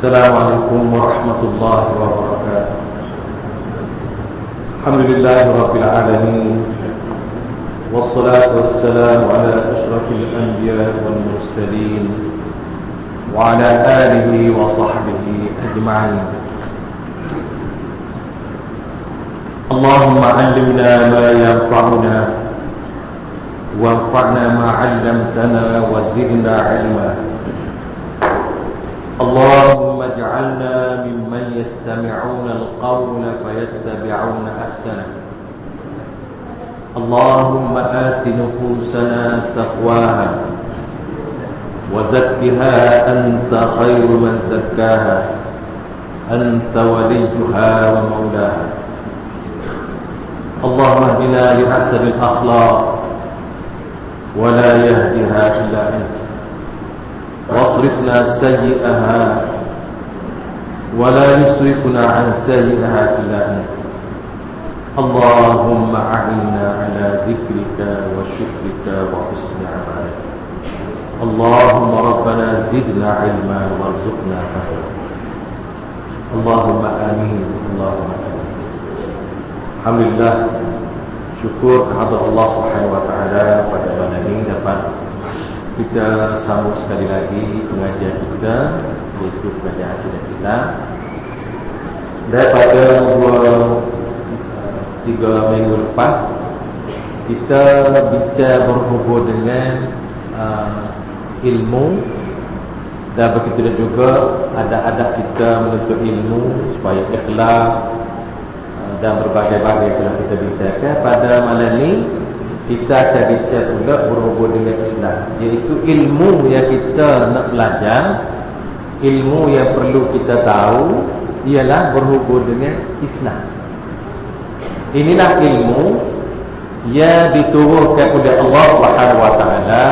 السلام عليكم ورحمة الله وبركاته. الحمد لله رب العالمين والصلاة والسلام على أشرف الأنبياء والمرسلين وعلى آله وصحبه أجمعين. اللهم علمنا ما ينفعنا وانفعنا ما علمتنا وزدنا علما. اللهم اجعلنا ممن يستمعون القول فيتبعون أحسنه. اللهم آت نفوسنا تقواها وزكها أنت خير من زكاها. أنت وليها ومولاها. اللهم اهدنا لأحسن الأخلاق ولا يهدها إلا أنت. واصرفنا سيئها ولا يصرفنا عن سيئها إلا أنت. اللهم أعنا على ذكرك وشكرك وحسن عبادتك اللهم ربنا زدنا علما وارزقنا فهما. اللهم آمين. اللهم آمين. الحمد لله. syukur kepada Allah Subhanahu wa taala pada malam ini dapat kita sambung sekali lagi pengajian kita iaitu pengajian akidah Islam. Daripada dua tiga minggu lepas kita bicara berhubung dengan uh, ilmu dan begitu juga ada-ada kita menuntut ilmu supaya ikhlas uh, dan berbagai-bagai telah kita bicarakan pada malam ini kita akan bicara pula berhubung dengan Islam iaitu ilmu yang kita nak belajar ilmu yang perlu kita tahu ialah berhubung dengan Islam. Inilah ilmu yang diturunkan oleh Allah Subhanahu wa taala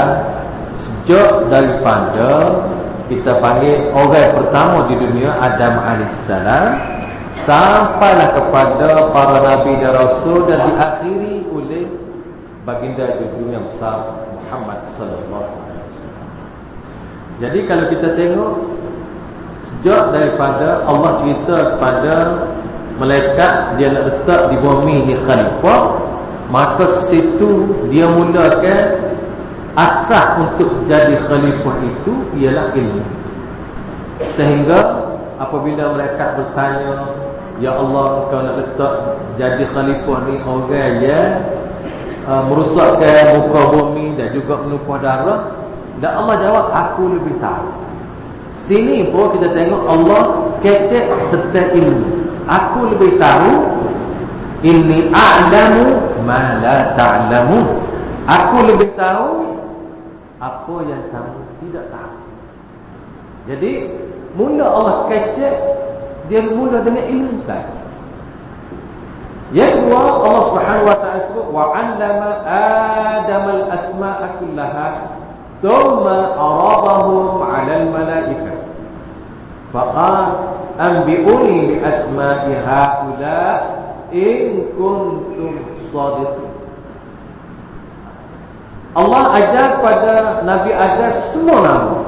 sejak daripada kita panggil orang pertama di dunia Adam alaihissalam sampailah kepada para nabi dan rasul dan diakhiri baginda junjungan yang besar Muhammad sallallahu alaihi wasallam. Jadi kalau kita tengok sejak daripada Allah cerita kepada malaikat dia nak letak di bumi ni khalifah maka situ dia mulakan asas untuk jadi khalifah itu ialah ilmu sehingga apabila malaikat bertanya ya Allah kau nak letak jadi khalifah ni orang yang uh, merosakkan muka bumi dan juga menumpah darah dan Allah jawab aku lebih tahu. Sini pun kita tengok Allah kecek tentang ilmu. Aku lebih tahu? Inni a'lamu ma la ta'lamu. Aku lebih tahu? Apa yang kamu tidak tahu? Jadi Mula Allah kecek Dia mula dengan ilmu sekali Yang kedua Allah subhanahu wa ta'ala sebut Wa'allama Adam al-asma'a kullaha Thumma aradahum alal malaikah Faqal Anbi'uni bi asma'i haula in kuntum sadiqin. Allah ajar pada Nabi Adam semua nama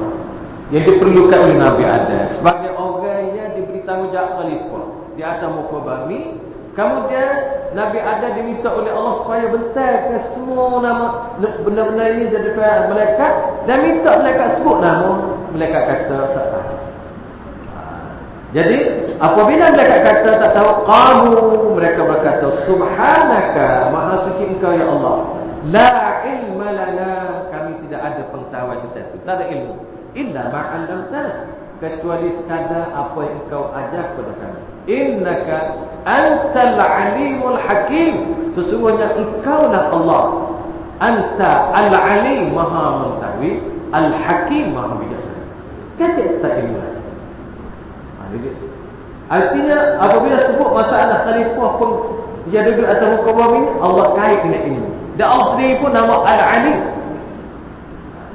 yang diperlukan oleh Nabi Adam sebagai orang yang diberi tanggungjawab khalifah di atas muka bumi. Kemudian Nabi Adam diminta oleh Allah supaya bentarkan semua nama benda-benda ini jadi malaikat dan minta malaikat sebut nama. Malaikat kata tak tahu. Jadi apabila mereka kata tak tahu kamu mereka berkata subhanaka maha suci engkau ya Allah la ilma lana kami tidak ada pengetahuan tentang itu tak ada ilmu illa ma 'allamtana kecuali sekadar apa yang engkau ajar kepada kami innaka antal alimul hakim. Sesungguhnya engkau lah Allah. Anta al alim maha mengetahui. Al hakim maha bijaksana. Kata tak ilmu. Artinya apabila sebut masalah khalifah pun dia duduk atas muka bumi Allah kait dengan ilmu. Dan Allah sendiri pun nama Al-Alim.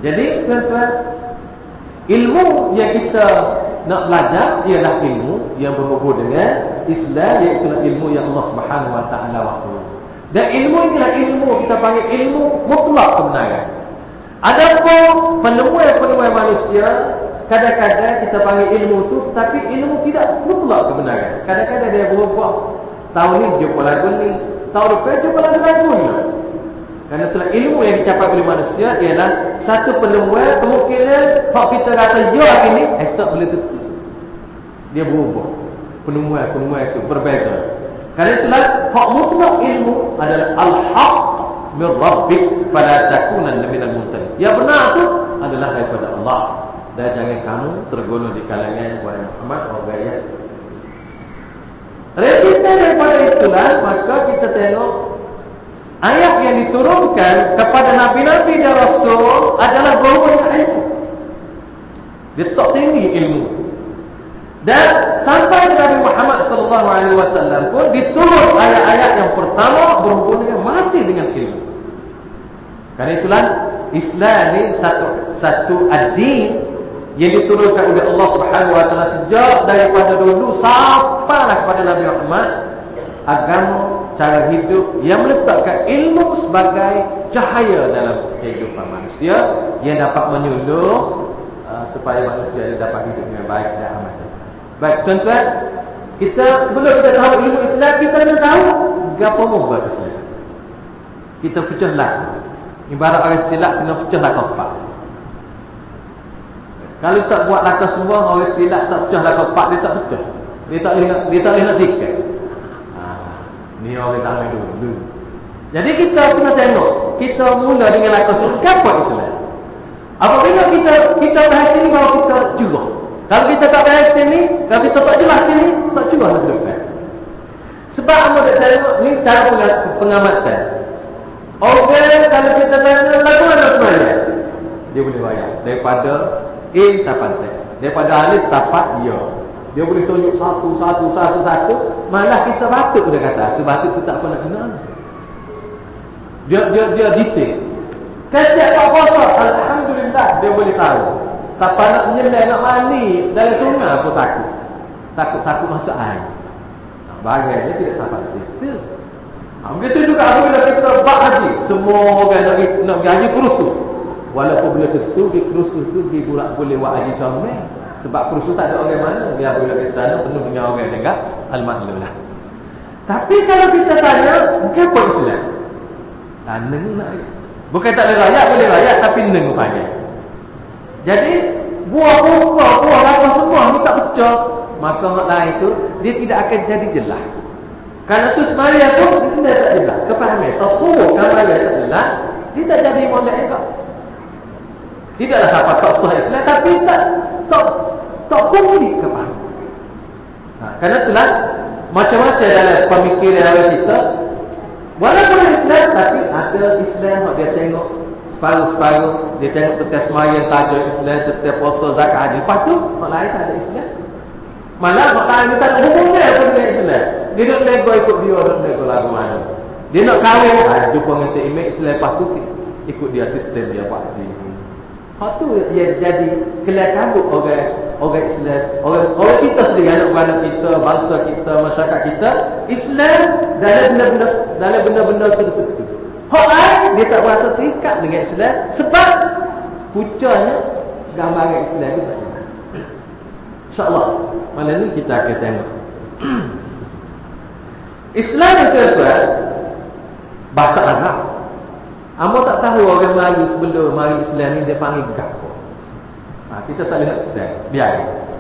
Jadi tuan-tuan ilmu yang kita nak belajar ialah ilmu yang berhubung dengan Islam iaitu ilmu yang Allah Subhanahu wa taala waktu. Dan ilmu inilah ilmu kita panggil ilmu mutlak kebenaran. Adapun penemuan-penemuan manusia kadang-kadang kita panggil ilmu tu tapi ilmu tidak mutlak kebenaran. Kadang-kadang dia berubah. Tahun ni jumpa lagu ni, tahun depan jumpa lagu lagu ni. Kerana itulah ilmu yang dicapai oleh manusia ialah satu penemuan kemungkinan hak kita rasa ya hari ni esok boleh tentu. Dia berubah. Penemuan-penemuan itu berbeza. Kerana itulah hak mutlak ilmu adalah al-haq min rabbik pada takunan minal mumtali. Yang benar tu adalah daripada Allah. Dan jangan kamu tergolong di kalangan Tuhan Muhammad atau gaya. Kita daripada itulah maka kita tengok ayat yang diturunkan kepada nabi-nabi dan rasul adalah berhubungan ilmu. Dia tak tinggi ilmu. Dan sampai Nabi Muhammad sallallahu alaihi wasallam pun diturun ayat-ayat yang pertama berhubungan masih dengan ilmu. Karena itulah Islam ni satu satu ad-din yang diturunkan oleh Allah Subhanahu wa taala sejak daripada dulu sampailah kepada Nabi Muhammad agama cara hidup yang meletakkan ilmu sebagai cahaya dalam kehidupan manusia yang dapat menyuluh uh, supaya manusia dapat hidup dengan baik dan aman. Baik, tuan-tuan, kita sebelum kita tahu ilmu Islam, kita kena tahu gapo buat Islam. Kita pecahlah. Ibarat orang silap kena pecahlah keempat. Kalau tak buat latar semua, orang silap tak pecahlah keempat, dia tak pecah. Dia tak boleh dia tak boleh nak tiket. Ha, ni orang tak main dulu. Jadi kita kena tengok, kita mula dengan semua, apa Islam? Apabila kita kita sini baru kita curah. Kalau kita tak beres sini, kalau kita tak jelas sini, tak cuba nak depan. Sebab apa tak tengok ni cara pengamatan. Orang kalau kita tanya lagu mana sebenarnya? Dia boleh bayar daripada A sampai Z. Daripada alif sampai ya. Dia boleh tunjuk satu, satu, satu, satu. Malah kita batuk dia kata. Itu batuk tu tak pernah kenal. Dia dia dia detail. Kesiap tak puasa, Alhamdulillah dia boleh tahu. Siapa nak menyelai nak mandi dalam sungai aku takut. Takut-takut masuk air. Bagai dia tidak sampai situ. Ha, begitu juga apabila kita bak haji. Semua orang nak, nak pergi haji kerusuh. Walaupun bila tentu di kerusuh tu di bulat boleh buat haji comel. Sebab kerusuh tak ada orang mana. Dia bila ke sana penuh dengan orang dengar. Al-Mahlulah. Tapi kalau kita tanya, kenapa Islam? Tak nak. Bukan tak boleh rakyat, boleh rakyat tapi neng rupanya. Jadi buah buah buah apa semua ni tak pecah. Maka hak lain itu dia tidak akan jadi jelas. Karena tu semaya pun dia sendiri tak jelas. Kepahaman. Tasawuf kamaya tak jelas. Dia tak jadi molek juga. Tidaklah apa tak sah Islam tapi tak tak tak kumpul kepahaman. Ha, karena itulah macam-macam dalam pemikiran kita walaupun Islam tapi ada Islam dia tengok separuh-separuh dia tengok setiap semaya saja Islam setiap puasa zakat haji. Lepas tu orang lain tak ada Islam. Malah orang lain tak ada hubungan dengan Islam. Dia nak nego ikut dia nak nego lagu mana. Dia nak kahwin ha, jumpa dengan si imam Islam lepas tu ikut dia sistem dia buat dia. Hak tu dia jadi kelihatan orang orang Islam, orang orang kita sendiri anak-anak kita, bangsa kita, masyarakat kita, Islam dalam benda-benda dalam benda-benda tertentu. Hak lain dia tak berasa terikat dengan Islam sebab pucanya gambaran Islam tak jelas. InsyaAllah malam ni kita akan tengok. Islam yang kedua bahasa Arab. Amo tak tahu orang Melayu sebelum mari Islam ni dia panggil gapo. Ha, kita tak lihat Islam. Biar.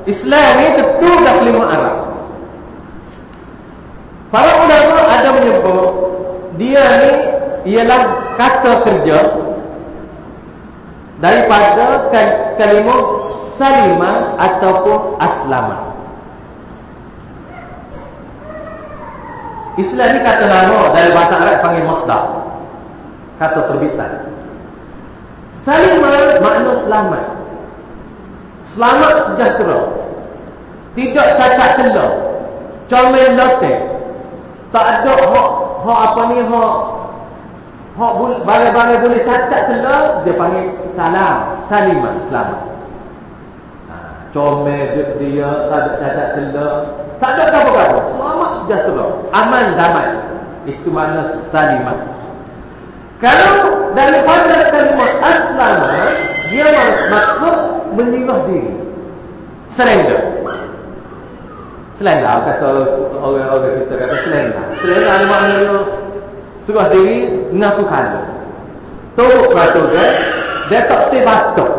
Islam ni tentu dah kelima Arab. Para ulama ada menyebut dia ni ialah kata kerja daripada kalimah salimah ataupun aslamah. Islam ni kata nama dari bahasa Arab panggil masdar. Kata terbitan. Salimah makna selamat. Selamat sejahtera. Tidak cacat celah. Comel lotek. Tak ada hak hak apa ni hak Hak barang-barang boleh cacat celah dia panggil salam, salimah, selamat. Ha, comel dia, dia tak ada cacat celah, tak ada apa-apa. Selamat sejahtera, aman damai. Itu mana salimah. Kalau daripada kalimah aslamah dia maksud menyerah diri. Surrender. Selenda kata orang-orang kita kata selenda. Selenda ni maknanya serah diri mengaku kalah. Turut batu dia, dia tak si batuk.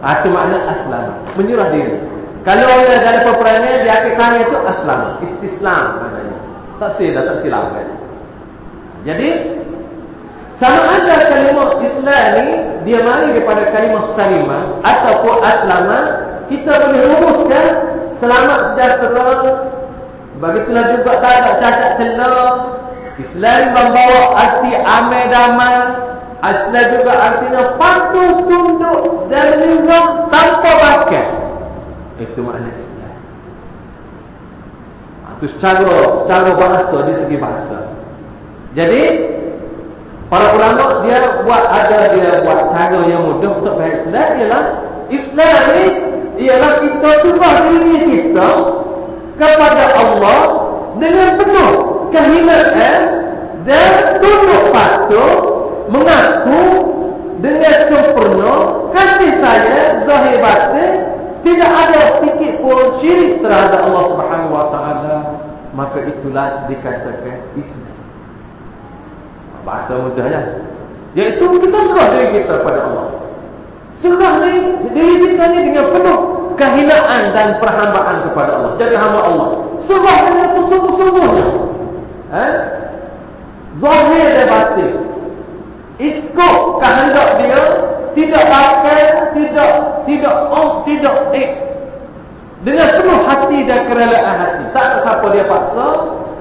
Ha, itu makna aslam. Menyerah diri. Kalau orang dalam peperangan, dia akan kalah itu aslam. Istislam. Tak silap, tak silap. Kan? Jadi, sama ada kalimah Islam ni, dia mari daripada kalimah salimah ataupun aslama, kita boleh rumuskan selamat sejahtera. Begitulah juga tak ada cacat celah. Islam membawa arti amai damai. Islam juga artinya patuh tunduk dan lingkup tanpa bakal. Itu makna Islam. Itu secara, secara bahasa, di segi bahasa. Jadi, para ulama dia buat ada dia buat cara yang mudah untuk faham Islam ialah Islam ni ialah kita subah diri kita kepada Allah dengan penuh kehinaan dan tunduk patuh mengaku dengan sempurna kasih saya zahir batin tidak ada sedikit pun syirik terhadap Allah Subhanahu wa taala. Maka itulah dikatakan Islam bahasa mudahnya iaitu kita serah diri kita kepada Allah. Serah diri kita ni dengan penuh kehinaan dan perhambaan kepada Allah. Jadi hamba Allah serah dengan sesungguh-sungguhnya eh? zahir dan batin. Ikut kehendak dia tidak pakai tidak tidak om tidak eh dengan penuh hati dan kerelaan hati. Tak ada siapa dia paksa.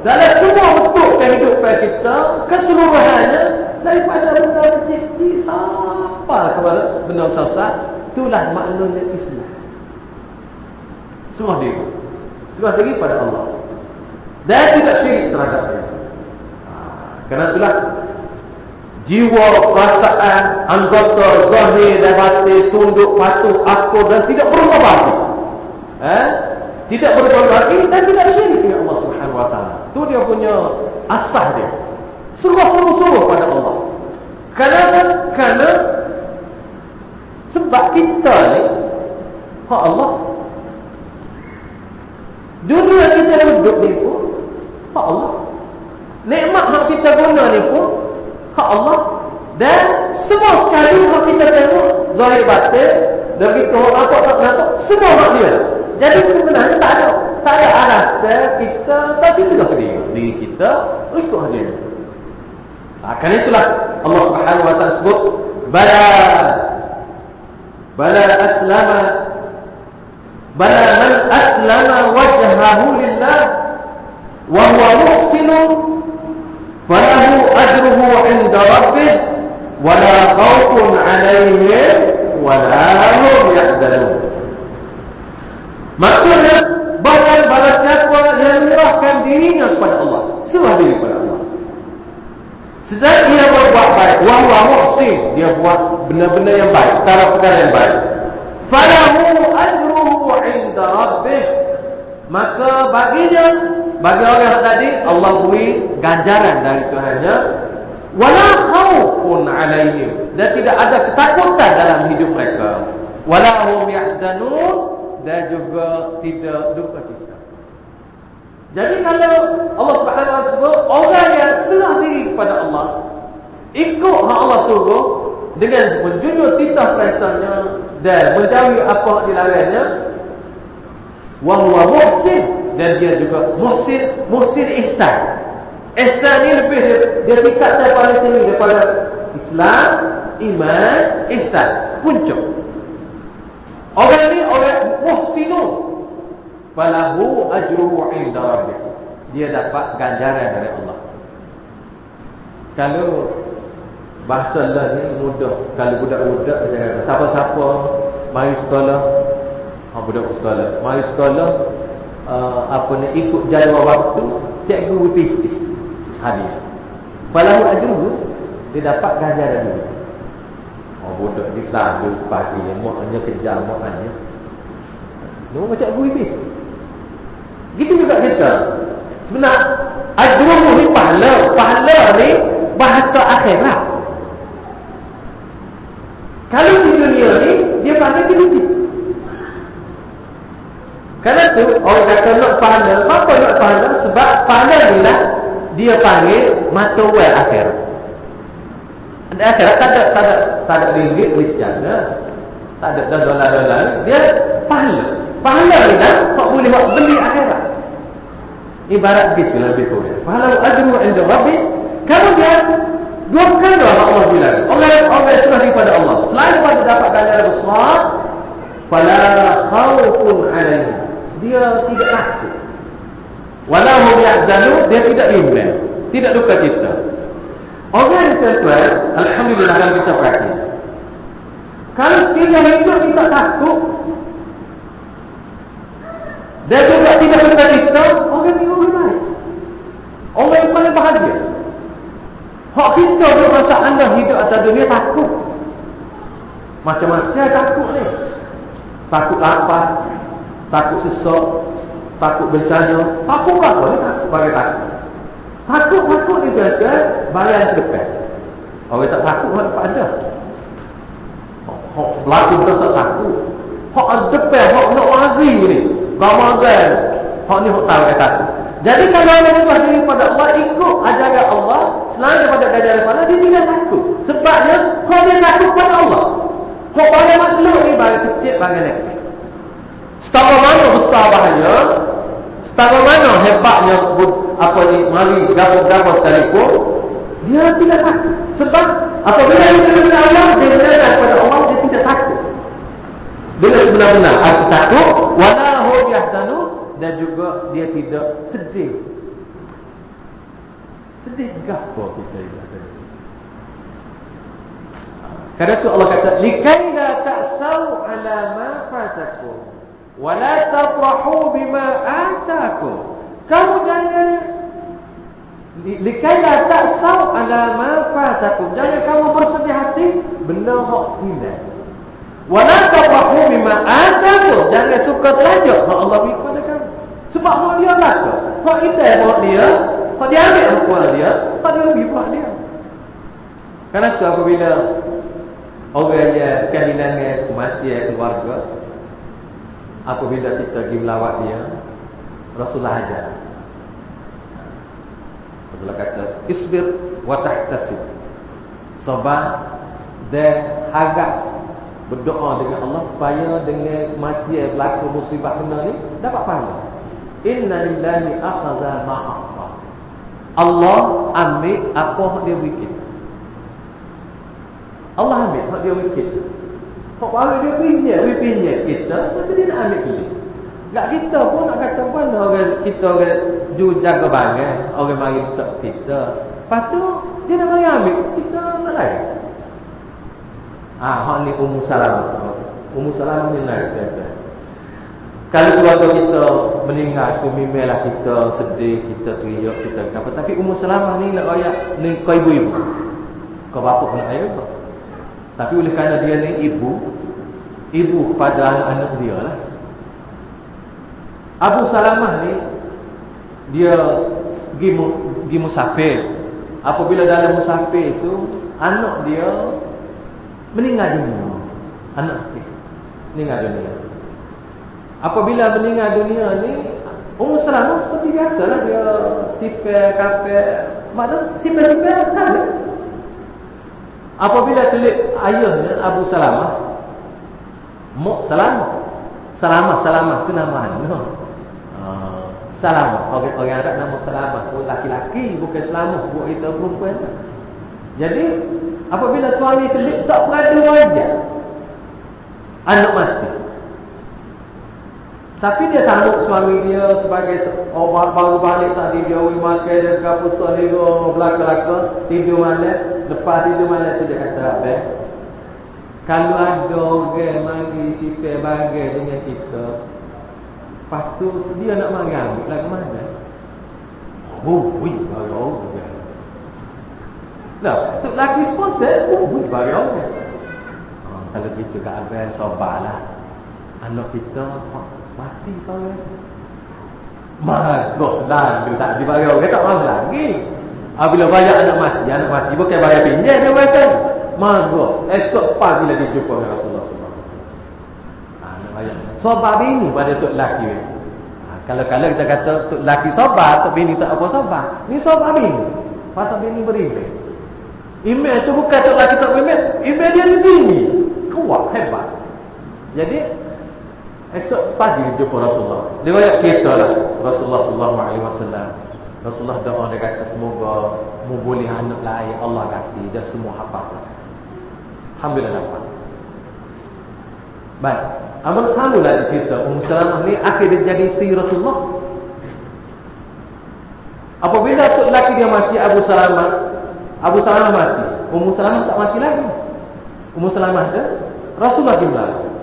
Dalam semua bentuk kehidupan kita keseluruhannya daripada benda kecil sampai kepada benda besar itulah maknanya Islam. Semua diri. Semua diri pada Allah dan tidak syirik terhadap dia ha, kerana itulah jiwa, perasaan, anggota, zahir dan batin, tunduk, patuh, akur dan tidak berubah bagi. Eh? Tidak berubah bagi dan tidak syirik dengan Allah Subhanahu Wa Taala. Itu dia punya asah dia. Sungguh-sungguh pada Allah. Kenapa? Kerana sebab kita ni hak Allah. Dunia kita duduk ni hak Allah. Nikmat hak kita guna ni pun hak Allah. Dan semua sekali hak kita tengok zahir batin dan kita nampak tak nampak semua hak dia. Jadi sebenarnya tak ada tak ada alasan kita tak situ diri diri kita ikut hak dia akan itulah Allah subhanahu wa ta'ala sebut bala bala aslama bala man aslama wajhahu lillah wa huwa muhsinun falahu ajruhu 'inda rabbih wa la khawfun 'alayhim wa la hum yahzanun maksudnya bahkan pada siapa yang menyerahkan dirinya kepada Allah. Serah diri kepada Allah. Sedang dia berbuat baik wa huwa muhsin dia buat benda-benda yang baik perkara-perkara yang baik. Falahu ajruhu 'inda rabbih. Maka baginya bagi orang tadi Allah beri ganjaran dari Tuhannya. Wala khaufun alaihim. Dan tidak ada ketakutan dalam hidup mereka. Wala hum yahzanun. Dan juga tidak duka cita. Jadi kalau Allah Subhanahu wa taala orang yang serah diri kepada Allah ikut hak Allah suruh dengan menjunjung titah perintahnya dan menjauhi apa dilarangnya wa huwa muhsin dan dia juga muhsin muhsin ihsan. Ihsan ni lebih dia, dia tingkatkan paling tinggi daripada Islam iman ihsan. Puncak orang ni orang muhsinun falahu ajruhu inda rabbih. Dia dapat ganjaran dari Allah. Kalau bahasa Allah ni mudah. Kalau budak-budak siapa-siapa? Mari sekolah. Ha, budak sekolah. Mari sekolah uh, apa ni ikut jadual waktu cikgu berpitih hadiah falahu ajruhu dia dapat ganjaran dulu oh budak Islam dia pagi mak hanya kerja mak hanya. Dia macam cikgu berpitih gitu juga kita. Sebenarnya ajruhu ni pahala pahala ni bahasa akhirat kalau di dunia ni dia pakai sedikit Karena tu orang kata nak pahala, apa nak pahala? Sebab pahala ni lah dia panggil mata wal akhir. Ada akhirat tak ada tak ada tak ada ringgit Kristiana. Tak ada dolar-dolar. Dia pahala. Pahala ni lah kau boleh buat beli akhirat. Ibarat gitu lah lebih kurang. Pahala ajru inda rabbi. Kalau dia dua lah Allah bilang. Allah Allah sudah daripada Allah. Selain daripada dapat ganjaran besar, fala khaufun alaihim. Dia tidak takut. Walau yahzanu, dia tidak bimbang. Tidak duka cita. Orang yang tuan Alhamdulillah kalau kita perhati. Kalau sekiranya hidup kita takut, dia juga tidak duka cita, orang ini orang baik. Orang yang paling bahagia. Hak kita tu rasa anda hidup atas dunia takut. Macam-macam takut ni. Takut lapar, takut sesak, takut bencana. Takut apa ni? Takut bagi takut. Takut-takut ni kata bayar ke depan. Orang tak takut orang tak ada. Hak lagi betul tak takut. Hak depan, hak nak lari ni. Ramadan. Hak ni hak tahu kata takut. Jadi kalau orang berubah diri pada Allah ikut ajaran Allah selain daripada ajaran Allah dia tidak takut. Sebabnya kalau dia takut pada Allah. Kau pada makhluk ni bagi kecil bagi nak. Setara mana besar bahaya, setara mana hebatnya apa ni mari gapo-gapo sekalipun dia tidak takut. Sebab apabila dia mengenal Allah dia mengenal pada Allah dia tidak takut. Bila sebenar-benar aku takut wala hu yahzanu dan juga dia tidak sedih. Sedih gapo kita ini? Karena itu Allah kata likai la ta'sau ala ma fatakum wa la tafrahu bima atakum. Kamu jangan likai la ta'sau ala ma fatakum. Jangan kamu bersedih hati benda hak hilang. Wa la tafrahu bima atakum. Jangan suka terlanjut hak Allah beri kepada kamu. Sebab hak dia kata, hak indah hak dia, hak dia ambil hak dia, hak dia beri buat dia. Karena itu apabila orang yang kehilangan kematian keluarga, apabila kita pergi melawat dia, Rasulullah ajar. Rasulullah kata, isbir wa tahtasib. Sabar dan harap berdoa dengan Allah supaya dengan kematian berlaku musibah benar ni dapat pahala. Inna lillahi akhadha ma'afa. Allah ambil apa yang dia beri kita. Allah ambil hak dia beri Hak dia pinjam, dia pinjam kita, tapi dia nak ambil kita. Tak kita pun nak kata pun orang kita orang ju jaga bangai, orang mari tak kita. Lepas tu dia nak mari ambil kita nak lain. Ah, hak ni Ummu Salamah. Ummu Salamah ni lain kata. Kalau keluarga kita meninggal tu memanglah kita sedih, kita teriak, kita apa. Tapi Ummu Salamah ni nak royak ni kau ibu-ibu. Kau bapa pun nak kau. Tapi oleh kerana dia ni ibu, ibu kepada anak-anak dia lah. Abu Salamah ni dia pergi pergi musafir. Apabila dalam musafir itu anak dia meninggal dunia. Anak kecil meninggal dunia. Apabila meninggal dunia ni Ummu Salamah seperti biasa lah dia sipir kafe, mana sipir-sipir. Apabila telik ayahnya Abu Salamah Mok Salamah Salamah Salamah itu nama mana? Uh, Salamah orang orang Arab nama Salamah tu laki-laki bukan Salamah buat kita perempuan. Jadi apabila suami telik tak berada wajah anak mati. Tapi dia sambut suami dia sebagai obat baru balik tadi dia wi makan dan kapus sahiro belaka-laka tidur malam. Lepas tidur malam tu dia kata apa kalau ada orang mari sifat bagai dengan kita lepas tu dia nak ambil lah ke mana? Oh wi baru juga nah tu lagi spontan oh wi baru oh, kalau gitu kat abang sobalah anak kita Mati seorang Marah sedang Bila tak dibayar Dia tak marah lagi ha, Bila bayar anak mati Anak mati bukan bayar pinjam Dia biasa Marah Esok pagi bila dia jumpa dengan Rasulullah SAW ha, bayar Sebab ini pada tu lelaki Kalau-kalau kita kata untuk laki sobat, untuk bini tak apa sobat. Ni sobat bini. Pasal bini berimej. Imej tu bukan untuk laki tak berimej. Imej dia ni tinggi. Kuat, hebat. Jadi, esok pagi jumpa Rasulullah. Banyak cerita lah. Rasulullah SAW. Rasulullah doa dia kata semoga mu boleh anak lain Allah ganti dia semua hafal. Alhamdulillah dapat. Baik. Amal selalu lah cerita Ummu Salamah ni akhir dia jadi isteri Rasulullah. Apabila tu lelaki dia mati Abu Salamah, Abu Salamah mati. Ummu Salamah tak mati lagi. Ummu Salamah tu Rasulullah melawat.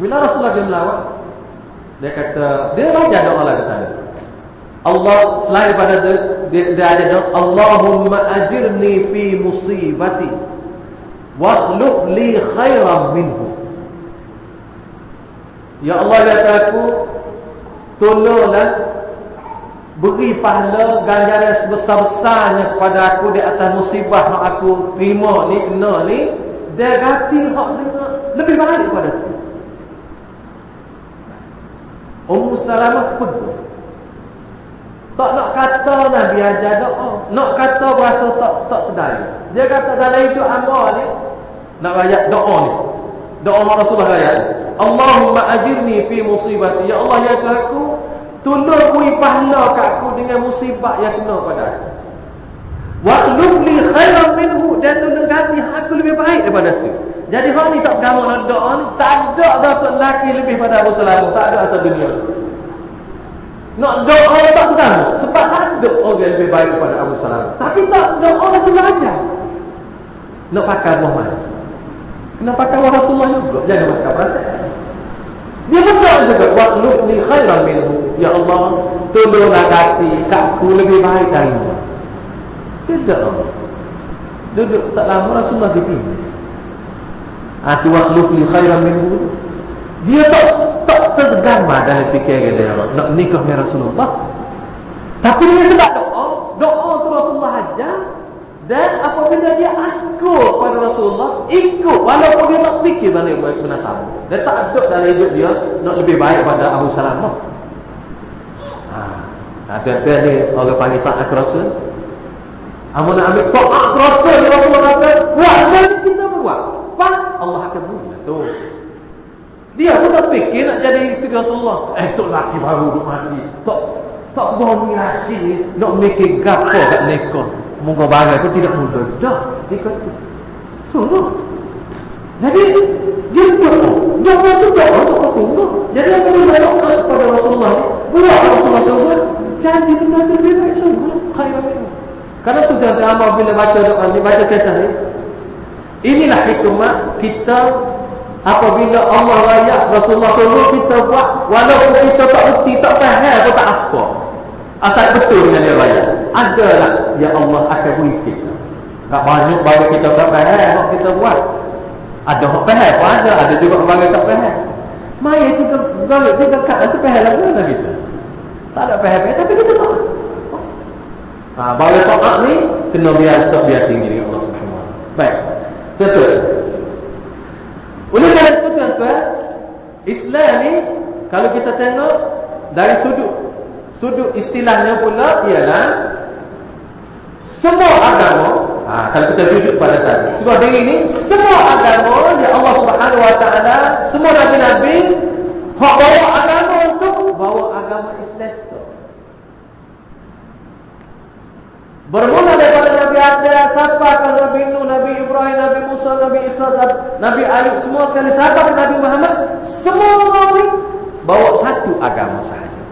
Bila Rasulullah dia melawat, dia kata, dia baca doa lah kata. Allah selain daripada dia, dia ada doa, Allahumma ajirni fi musibati wa khluq li khairan minhu. Ya Allah ya aku tolonglah beri pahala ganjaran sebesar-besarnya kepada aku di atas musibah yang aku terima ni kena ni dia ganti hak dengan lebih baik daripada aku. Ummu Salamah tegur. Tak nak kata Nabi ajar doa. Nak kata berasa tak tak berdaya. Dia kata dalam hidup hamba ni nak ayat doa ni. Doa Rasulullah ayat. Allahumma ajirni fi musibati. Ya Allah ya Tuhanku, tolong beri pahala kat aku dengan musibah yang kena pada aku. Wa li khairan minhu dan tolong ganti aku lebih baik daripada itu. Jadi hak ni tak gamak nak doa ni, tak ada dapat laki lebih pada Abu Salam, tak ada atas dunia. Nak doa tak gamak sebab ada orang lebih baik daripada Abu Salam. Tapi tak doa sengaja. Nak pakai Muhammad. Kena pakai Rasulullah juga, jangan pakai perasaan. Dia berdoa juga waqlubni khairan minhu. Ya Allah, tolonglah kaki kakku lebih baik dari. Tidak. Duduk tak lama Rasulullah dipilih. Ati ah, waqlubni khairan minhu. Dia tak tak tergambar dalam fikiran dia nak nikah dengan Rasulullah. Tapi dia sebab doa, doa tu Rasulullah ajar dan apabila dia ikut pada Rasulullah, ikut walaupun dia tak fikir mana yang menasab. Dia tak ada dalam hidup dia nak lebih baik pada Abu Salamah. Ha. Ada ada ni orang panggil tak Rasul. Amun nak ambil taat Rasul Rasulullah kata, buat dan kita buat. Pak Allah akan buat tu. Dia pun tak fikir nak jadi isteri Rasulullah. Eh, tu laki baru duk mati. Tak tak boleh lagi nak mikir gapo kat nikah. Moga bagai tu tidak mudah. Dah, ikut tu. Sungguh. Jadi, dia doa. Doa tu doa untuk Rasulullah. Jadi, apa dia doa kepada Rasulullah? Buat Rasulullah SAW. Jadi, benda tu lebih baik sungguh. Khairah ini. Karena tu jangan amal bila baca doa ni, baca kisah ni. Inilah hikmah kita apabila Allah layak Rasulullah SAW kita buat walaupun kita tak berhenti, tak faham atau tak apa. Asal betul dengan dia raya. Adalah ya Allah akan beri kita. Tak banyak bagi kita tak faham apa kita buat. Ada hak faham pun ada, ada juga bagi tak faham. Maya kita galik kita kat itu faham lagi mana kita. Tak ada faham tapi kita tak. Ha, bagi taat ni kena biar tak biar tinggi dengan Allah Wa Baik. Betul. Oleh kerana itu tuan-tuan, Islam ni kalau kita tengok dari sudut sudut istilahnya pula ialah semua agama ha, kalau kita sudut pada tadi sebab diri ini semua agama yang Allah ta'ala semua nabi-nabi hak bawa agama untuk bawa agama Islam Bermula daripada Nabi Adam sampai ke Nabi Nuh, Nabi Ibrahim, Nabi Musa, Nabi Isa, Nabi Ayub semua sekali sampai ke Nabi Muhammad semua ini bawa satu agama sahaja.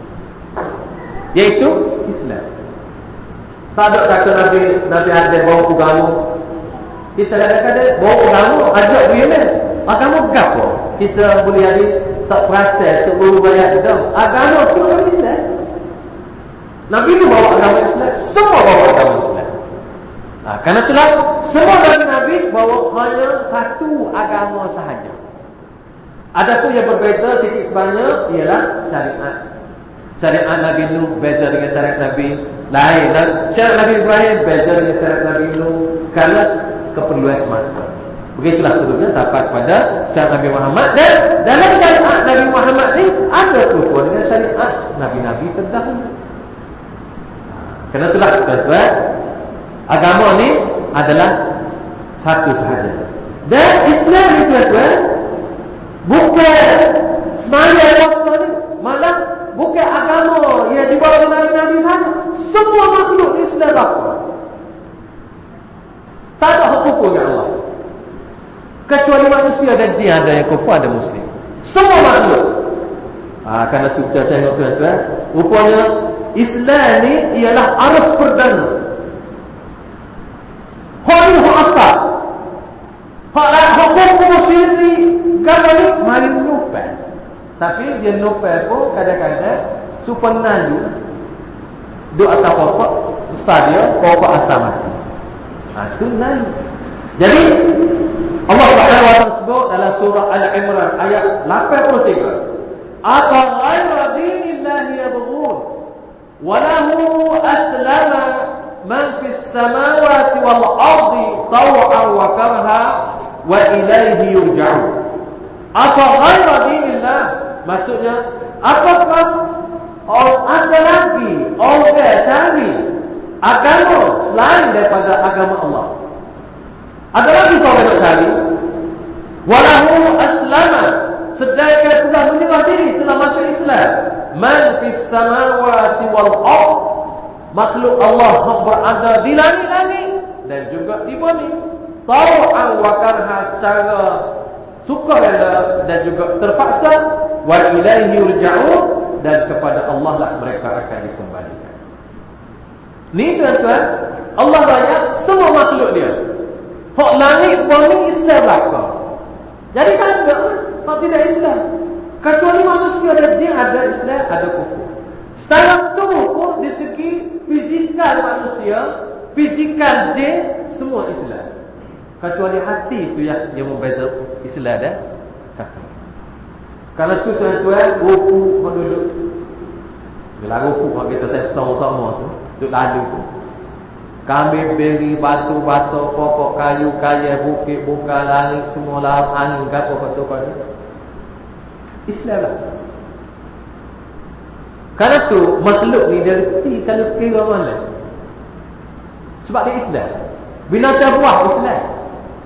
Yaitu Islam. Tak ada kata Nabi Nabi ada bawa agama. Kita kadang-kadang bawa agama ajak ni. Agama gapo? Kita boleh ada tak perasan tu baru bayar kita. Agama tu Islam. Nabi itu bawa agama Islam, semua bawa agama Islam. Ha, karena itulah semua Nabi Nabi bawa hanya satu agama sahaja. Ada pun yang berbeza sedikit sebanyak ialah syariat. Syariat Nabi Nuh beza dengan syariat Nabi lain. Dan syariat Nabi Ibrahim beza dengan syariat Nabi Nuh kerana keperluan semasa. Begitulah seterusnya sampai kepada syariat Nabi Muhammad. Dan dalam syariat Nabi Muhammad ni ada serupa dengan syariat Kerana itulah tuan-tuan Agama ni adalah Satu sahaja. Dan Islam ni tuan-tuan Bukan Semaya rasa ni Malah bukan agama Yang dibawa oleh Nabi-Nabi sahaja Semua makhluk Islam apa? Tak ada hukum dengan Allah Kecuali manusia dan dia ada yang kufur ada muslim. Semua makhluk ha, Kerana tu kita tengok tuan-tuan. Rupanya Islam ni ialah arus perdana. Hal ini asal Hal hukum sendiri Kalau ni mari lupa. Tapi dia lupa pun kadang-kadang Super nandu Duk atas pokok Besar dia pokok asal mati. Ha, Itu nandu. Jadi Allah Subhanahu wa sebut dalam surah Al-Imran ayat 83 Apa ghaira dinillahi yabghun وله أسلم من في السماوات والأرض طوعا وكرها وإليه يرجعون أفغير دين الله maksudnya apakah orang ada lagi orang cari agama selain daripada agama Allah ada lagi orang nak cari walahu aslama sedangkan telah menyerah diri telah masuk Islam. Man fis samawati wal ard makhluk Allah yang berada di langit-langit dan juga di bumi. Tau'an wa karha secara suka rela dan juga terpaksa wa ilaihi yurja'un dan kepada Allah lah mereka akan dikembalikan. Ni tuan-tuan Allah banyak semua makhluk dia. Hak langit bumi Islam lah jadi tak ada hak tidak Islam Kecuali manusia ada dia ada Islam, ada kufur. Sekarang tu pun di segi fizikal manusia, fizikal je semua Islam. Kecuali hati tu yang yang membeza Islam dan kafir. Kalau tu tuan-tuan ruku pun duduk. Bila ruku kalau kita sama-sama tu, duduk lalu tu. Kami beri batu-batu, pokok kayu, kaya, bukit, buka, langit, semua lahap, angin, apa-apa Islam lah. Karena tu makhluk ni dia reti kalau kira mana. Sebab dia Islam. Binatang buah Islam.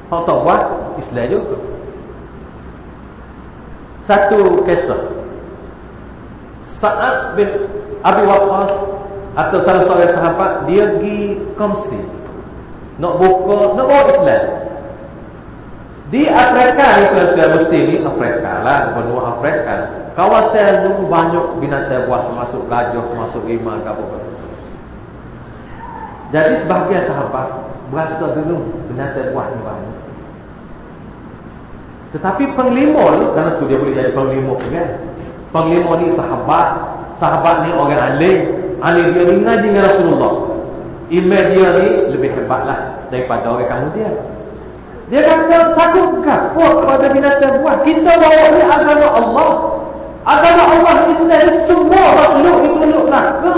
Orang tak buat Islam juga. Satu kisah. Sa'ad bin Abi Waqqas atau salah seorang sahabat dia pergi kongsi. Nak buka nak buka Islam. Di Afrika ni tuan-tuan mesti ni Afrika lah benua Afrika. Kawasan tu banyak binatang buah termasuk gajah termasuk rimau ke apa jadi sebahagian sahabat berasa dulu binatang buah ni banyak. Tetapi penglima ni kerana tu dia boleh jadi penglima kan? Penglima ni sahabat. Sahabat ni orang alim alim dia ni ngaji dengan Rasulullah email dia ni lebih hebatlah daripada orang kamu dia dia kata takut kapur kepada binatang buah. Kita bawa ni agama Allah. Agama Allah Islam semua makhluk itu untuk neraka.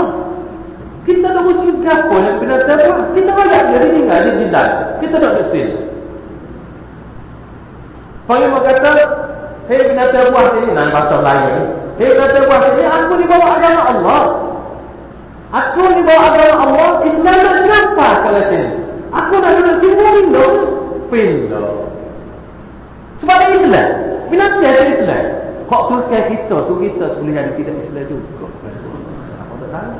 Kita nak mesti kapur yang binatang buah. Kita banyak jadi tinggal di jidat. Kita nak bersih. Pengen kata, hei binatang buah ini, nah bahasa Melayu ni. Hei binatang buah ini, aku dibawa agama Allah. Aku dibawa agama Allah, Islam nak kenapa kalau sini? Aku nak duduk sini, minum pindah. Sebab dia Islam. Binatang dia Islam. Kok tu kita tu kita boleh jadi tidak Islam juga. Apa tak tahu?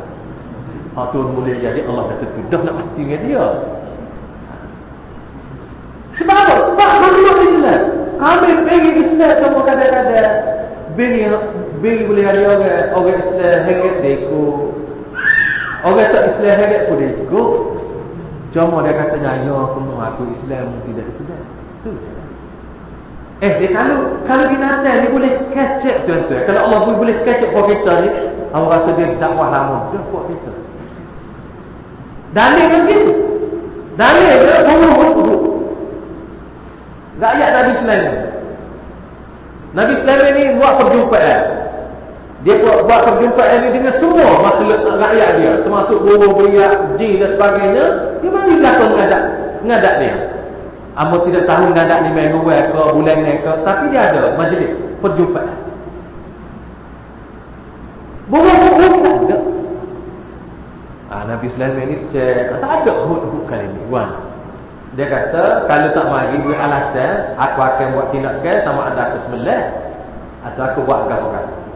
Ha tu boleh jadi Allah dah tentu dah nak mati dengan dia. Sebab apa? Sebab makhluk Islam. Kami pergi Islam semua kadang-kadang beri beri boleh ada orang orang Islam heret deko. Orang tak Islam heret pun deko. Cuma dia katanya Ya semua aku Islam tidak tu. Eh dia kalau Kalau binatang ni boleh kecek tuan-tuan. Kalau Allah boleh, boleh kecek buat kita ni Awak rasa dia dakwah lama. Dia buat kita Dalil begitu Dalil dia buruk-buruk Rakyat Nabi ni Nabi Islam ni buat perjumpaan dia buat, buat perjumpaan ini dengan semua makhluk rakyat dia termasuk burung beriak jin dan sebagainya dia mari belakang mengadap mengadap dia Amba tidak tahu mengadap ni minggu ke bulan ni ke tapi dia ada majlis perjumpaan burung-burung tak ada ha, Nabi Sulaiman ni cek, tak ada hud-hud kali ni. One. Dia kata, kalau tak mari buat alasan, aku akan buat tindakan sama ada aku sembelih atau aku buat apa-apa.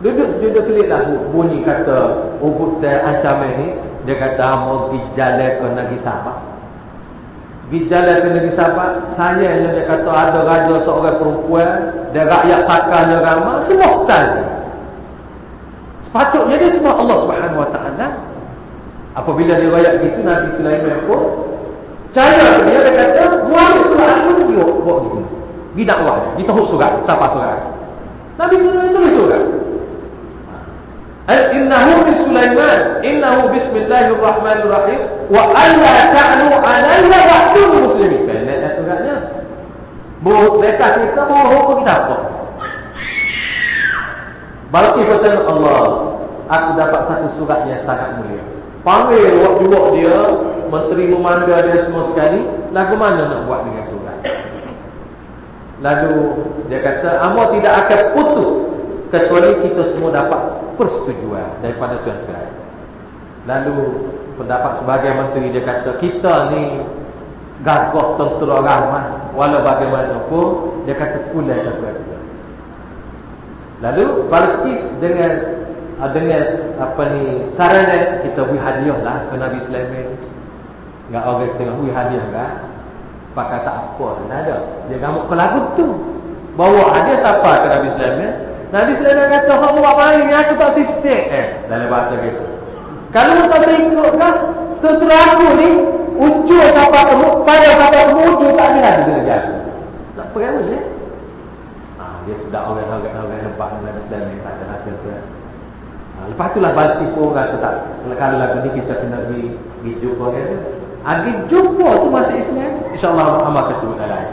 Duduk sejujur kelik lah bunyi kata ubud ancaman ni. Dia kata, mau pergi jalan ke negeri sahabat. Pergi jalan ke negeri sahabat, sayangnya dia kata ada raja seorang perempuan, dia rakyat sakar dia ramah, semua tadi. Sepatutnya dia semua Allah Subhanahu Wa Taala Apabila dia rakyat gitu Nabi Sulaiman pun Cara dia dia kata Buat surat itu dia buat gitu Dia dakwah dia tahu surat Siapa surat Nabi Sulaiman tulis surat Innahu bi Sulaiman. Innahu bismillahirrahmanirrahim. Wa alla ta'lu alayya wa'tul muslimin. Pendek dah suratnya Buruk mereka cerita Buruk hukum kita apa? Balki kata Allah Aku dapat satu surat yang sangat mulia. Panggil waktu-waktu dia Menteri memanda dia semua sekali Lagu mana nak buat dengan surat? Lalu Dia kata Amo tidak akan putus Kecuali kita semua dapat Persetujuan daripada Tuhan Lalu Pendapat sebagai menteri dia kata Kita ni Gagah tentera ramah Walau bagaimanapun Dia kata pulai Tuhan Lalu Balkis dengan Ah, dengan apa ni sarana kita beri hadiah lah ke Nabi Sulaiman. Enggak orang setengah beri hadiah kan. Pakai tak apa tak ada. Dia gamuk ke lagu tu. Bawa hadiah siapa ke Nabi Sulaiman? Nabi Sulaiman kata, "Hak buat main ni aku tak sistem." Eh, dalam bahasa gitu. Kalau tak ikut kan, tentera aku ni ujung siapa temu, pada siapa temu ujung tak ada lagi dengan dia. Tak perlu ya. Ah, dia sudah orang-orang orang hebat Nabi Sulaiman tak ada hati tu. Ha, lepas itulah Balti pun rasa tak Kalau lagu ni kita kena pergi, pergi jumpa kan Pergi jumpa tu masih Islam InsyaAllah amal kasih bukan lain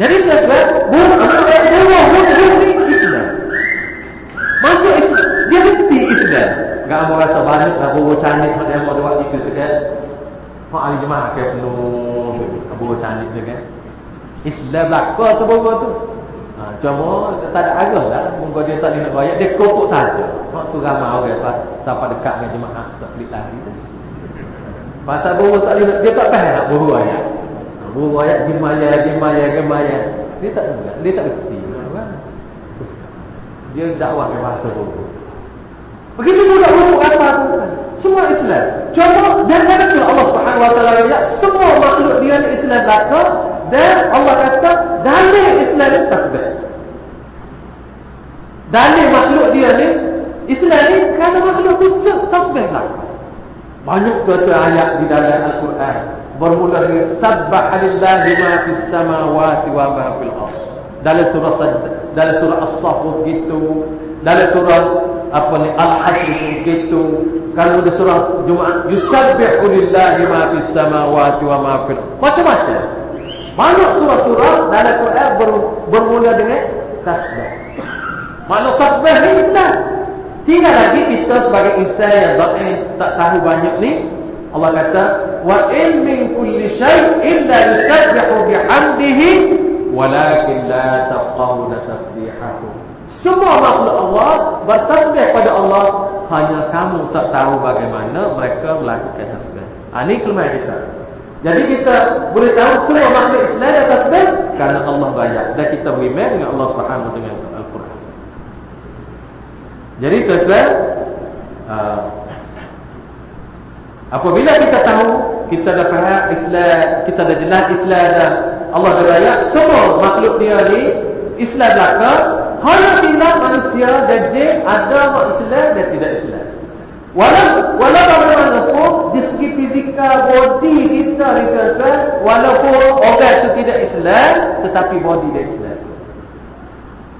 Jadi tuan-tuan Buruk Buruk Buruk ni Islam. Masuk Islam. Dia bukti Islam. Tak mau rasa banyak lah Buruk cantik Dia mau buat itu sekat Mak Ali Jemaah ke penuh cantik tu kan Islam belakang tu buruk tu. Ha, cuma tak ada agam lah. Mungkin dia tak nak bayar, dia kokok saja. Waktu ramai orang okay, siapa dekat dengan jemaah. Tak pelik lagi tu. Pasal buru tak dia tak faham nak buru ayat. Buru ayat gimaya, gimaya, gimaya. Dia tak tahu, dia tak kerti. Dia dakwah ke bahasa buru. Begitu juga apa tu. Semua Islam. Cuma dan itu Allah Subhanahu Wa Taala ya semua makhluk dia Islam datang dan Allah kata dalil Islam itu tasbih. Dalil makhluk dia ni Islam ni kerana makhluk itu tasbih lah. Banyak tuan ayat di dalam Al-Quran bermula dengan sabbaha lillahi ma fis samawati wa ma fil ardh. Dalam surah Sajdah, dalam surah As-Saff gitu, dalam surah apa ni Al-Hashr gitu. Kalau di surah Jumaat yusabbihu lillahi ma fis samawati wa ma fil Macam-macam. Banyak surah-surah dalam Quran ber, bermula dengan tasbih. Makna tasbih ni Islam. Tinggal lagi kita sebagai insan yang dhaif tak tahu banyak ni Allah kata wa in min kulli syai' illa yusabbihu bihamdihi walakin la tafqahuna tasbihahu. Semua makhluk Allah bertasbih pada Allah hanya kamu tak tahu bagaimana mereka melakukan tasbih. Ha, ini kelemahan kita. Jadi kita boleh tahu semua makhluk Islam dan tasbih kerana Allah banyak dan kita beriman dengan Allah Subhanahu dengan Al-Quran. Jadi tuan-tuan, uh, apabila kita tahu kita dah faham Islam, kita dah jelas Islam dan Allah dah banyak semua makhluk dia ni Islam belaka, hanya tinggal manusia dan jin ada makhluk Islam dan tidak Islam. Walau walau bagaimanapun di segi fizikal body kita ni tuan walaupun orang itu tidak Islam tetapi body dia Islam.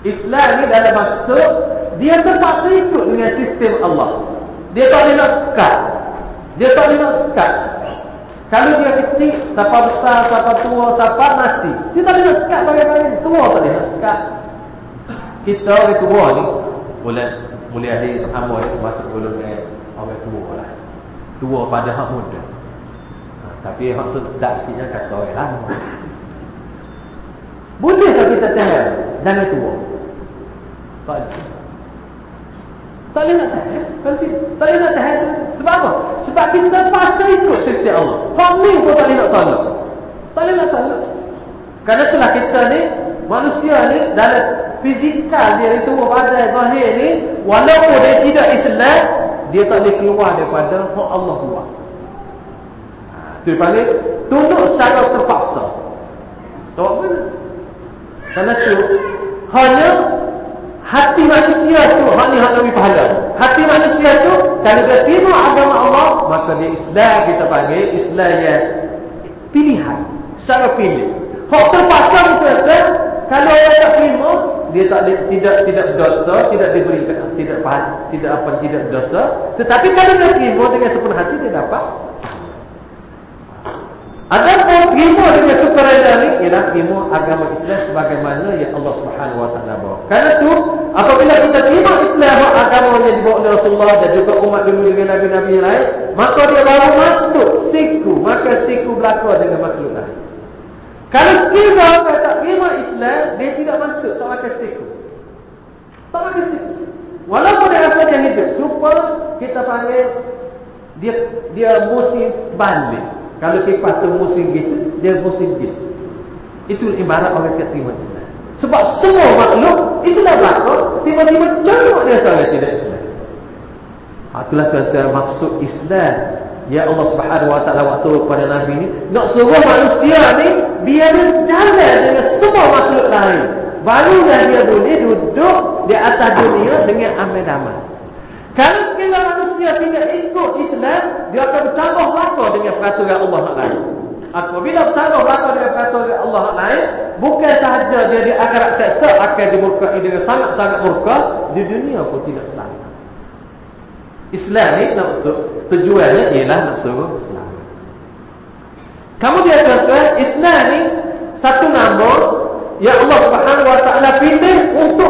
Islam ni dalam maksud dia terpaksa ikut dengan sistem Allah. Dia tak boleh nak sekat. Dia tak boleh nak sekat. Kalau dia kecil, siapa besar, siapa tua, siapa mati. Dia tak boleh nak sekat bagaimana. Tua tak boleh nak sekat. Kita orang tua ni boleh boleh ada sama masuk golongan orang tua lah tua pada hak muda ha, tapi hak sedap sikitnya kata orang lama boleh tak kita tahan jangan tua tak Tak boleh nak tahan. Tak boleh nak tahan. Sebab apa? Sebab kita paksa ikut sistem Allah. Ni pun tak boleh nak tolak. Tak boleh nak tolak. Kerana itulah kita ni, manusia ni, dalam fizikal dia itu badan zahir ni, walaupun dia tidak Islam, dia tak boleh keluar daripada hak Allah buat. Itu dipanggil, tunduk secara terpaksa. Tahu apa? Kerana itu, hanya Hati manusia tu hak ni hak Nabi pahala. Hati manusia tu kalau dia terima agama Allah, maka dia Islam kita panggil Islam yang pilihan, secara pilih. Hak terpaksa kata, kalau dia tak terima, dia tak tidak tidak dosa, tidak diberi tidak tidak apa tidak dosa. Tetapi kalau dia terima dengan sepenuh hati dia dapat ada pun ilmu dengan sukarela ni ialah ilmu agama Islam sebagaimana yang Allah Subhanahu Wa Taala bawa. Karena tu apabila kita terima Islam agama yang dibawa oleh Rasulullah dan juga umat dulu dengan nabi-nabi lain, maka dia baru masuk siku, maka siku belaka dengan makhluk lain. Kalau kita tak terima Islam, dia tidak masuk, tak makan siku. Tak makan siku. Walaupun dia rasa dia hidup, supaya kita panggil dia dia musim balik. Kalau kipas tu musim gitu, dia musim gitu. Itu ibarat orang yang terima Islam. Sebab semua makhluk Islam berlaku, tiba-tiba jatuh dia sangat tidak Islam. Ha, itulah tuan-tuan maksud Islam. Ya Allah subhanahu wa ta'ala waktu pada Nabi ni, nak suruh manusia ni, biar dia sejalan dengan semua makhluk lain. Barulah dia boleh duduk di atas dunia dengan amal damai. Kalau sekiranya manusia tidak ikut Islam, dia akan bertambah laka dengan peraturan Allah yang lain. Apabila bertambah laka dengan peraturan Allah yang lain, bukan sahaja dia di akhirat seksa akan dimurkai dengan sangat-sangat murka, di dunia pun tidak selamat. Islam ni nak tujuannya ialah nak suruh Islam. Kamu dia kata Islam ni satu nama yang Allah Subhanahu Wa Taala pilih untuk.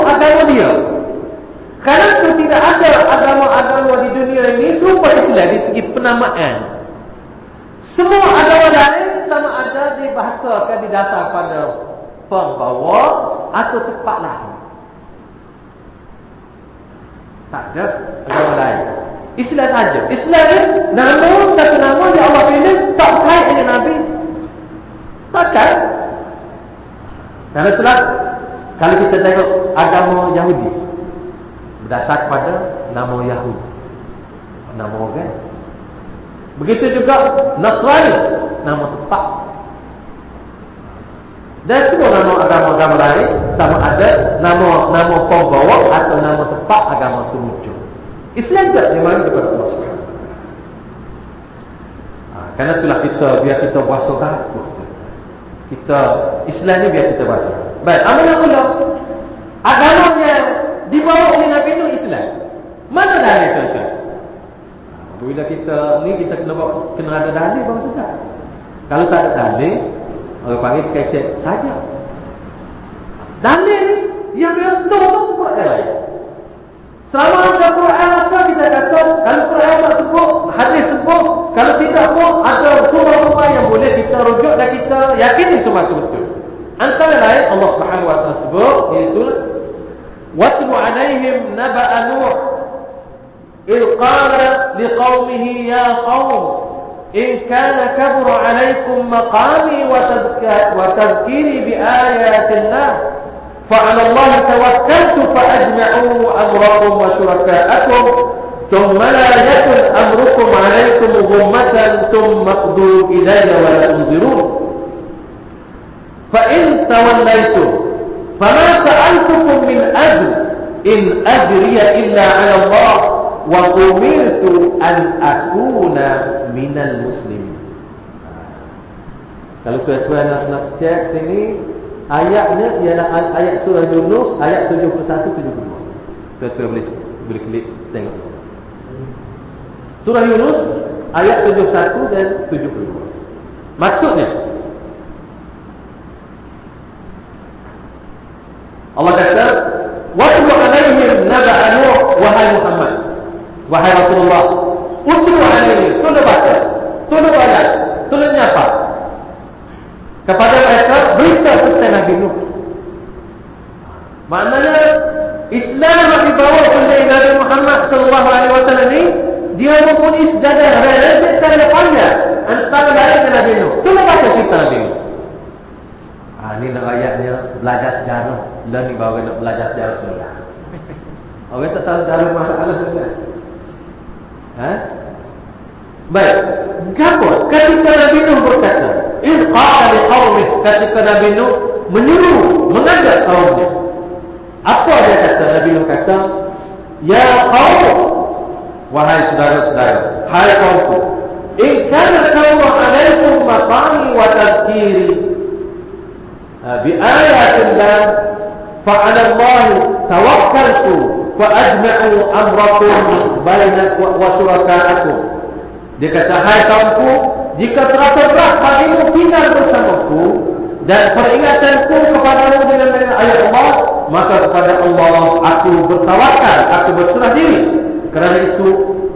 Itu tidak ada agama-agama di dunia ini serupa Islam di segi penamaan. Semua agama lain sama ada dibahasakan di dasar pada pembawa atau tempat lain. Tak ada agama lain. Islam saja. Islam ni nama satu nama yang Allah pilih tak kait dengan Nabi. Takkan? Karena itulah kalau kita tengok agama Yahudi dasar kepada nama Yahudi nama orang. Begitu juga Nasrani. Nama tempat. Dan semua nama agama-agama lain sama ada nama nama pembawa atau nama tempat agama itu muncul Islam tak yang mana Allah SWT ha, kerana itulah kita biar kita berasa takut kita Islam ni biar kita berasa baik amal mula agamanya dibawa oleh Nabi Nuh Islam. Mana dalil tuan-tuan? Bila kita ni kita kena bawa, kena ada dalil baru sedar. Kalau tak ada dalil, orang panggil kecek saja. Dalil ni yang dia tahu tu Quran lain. Selama ada Quran apa kita kata kalau Quran tak sebut, hadis sebut, kalau tidak pun ada sumber-sumber yang boleh kita rujuk dan kita yakini semua itu betul. Antara lain Allah Subhanahu wa taala sebut iaitu واتل عليهم نبأ نوح إذ قال لقومه يا قوم إن كان كبر عليكم مقامي وتذكيري بآيات الله فعلى الله توكلت فأجمعوا أمركم وشركاءكم ثم لا يكن أمركم عليكم غمة ثم اقضوا إلي ولا تنظرون فإن توليتم فما سألتكم من in adriya illa ala Allah wa umirtu an akuna minal muslimin. kalau tuan-tuan nak, nak cek sini ayatnya ialah ayat surah Yunus ayat 71 72 tuan-tuan boleh boleh klik tengok. Surah Yunus ayat 71 dan 72 maksudnya Allah kata "Watlu alaihim naba'a Nuh wahai Muhammad." Wahai Rasulullah, utlu alaihim, tolong baca, tolong ayat, tolong nyapa. Kepada mereka berita tentang Nabi Nuh. Maknanya Islam Nabi bahawa benda Nabi Muhammad sallallahu alaihi wasallam ni dia mempunyai sejadah relatif telefonnya antara lain Nabi Nuh. Tolong baca cerita Nabi Nuh. Ha, ini nak ayatnya belajar sejarah. Ni baru nak belajar sejarah sejarah. Orang tak tahu sejarah masalah ni. Ha? Baik. Kenapa? Ketika Nabi Nuh berkata, "In qala liqaumih," ketika Nabi Nuh menyuruh, mengajak kaumnya. Apa dia kata? Nabi Nuh kata, "Ya qaum, wahai saudara-saudara, hai kaumku, in kana kaum alaikum maqami wa tadhkiri bi ayatillah fa 'ala Allah tawakkaltu fa ajma'u amrakum bainakum wa syuraka'akum." Dia kata, hai kaumku, jika terasa berat bagimu tinggal bersamaku dan peringatanku kepadamu dengan dengan ayat Allah, maka kepada Allah aku bertawakal, aku berserah diri. Kerana itu,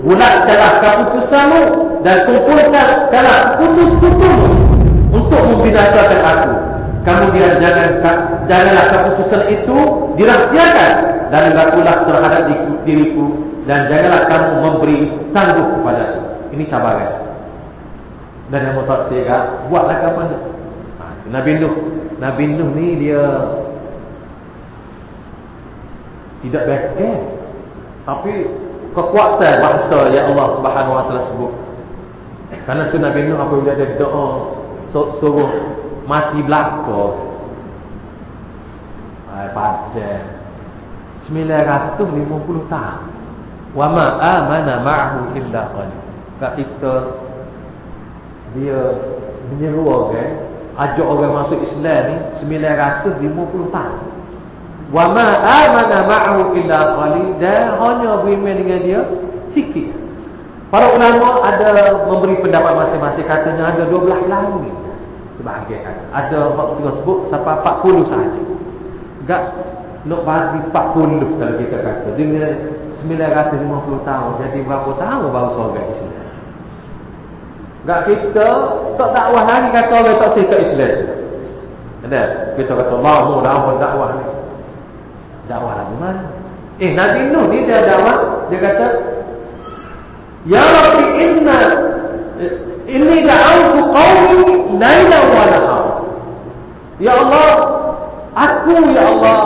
bulatkanlah keputusanmu dan kumpulkanlah putus-putusmu untuk membinasakan aku. Kemudian jangan janganlah keputusan itu dirahsiakan dan lakulah terhadap diriku dan janganlah kamu memberi tangguh kepada. Ini cabaran. Dan yang mutak siaga, buatlah mana? Ha, Nabi Nuh. Nabi Nuh ni dia tidak baik Tapi kekuatan bahasa yang Allah Subhanahu Wa Taala sebut. Karena tu Nabi Nuh apabila dia doa suruh mati belaka. Ai pada 950 tahun. Wa ma amana ma'ahu illa qalil. Kat kita dia menyeru orang ajak orang masuk Islam ni 950 tahun. Wa ma amana ma'ahu illa qalil. Dan hanya beriman dengan dia sikit. Para ulama ada memberi pendapat masing-masing. Katanya ada 12 lalu kata ada hak setengah sebut sampai 40 sahaja enggak nak bagi 40 kalau kita kata dengan 950 tahun jadi berapa tahun baru seorang Islam Tak kita tak dakwah lagi kata orang tak sih ke Islam. Ada kita kata Allah mu dakwah dakwah ni. Dakwah lagi mana? Eh Nabi Nuh ni dia dakwah dia kata Ya Rabbi inna inni da'awtu qawmi layla wa nahar. Ya Allah aku ya Allah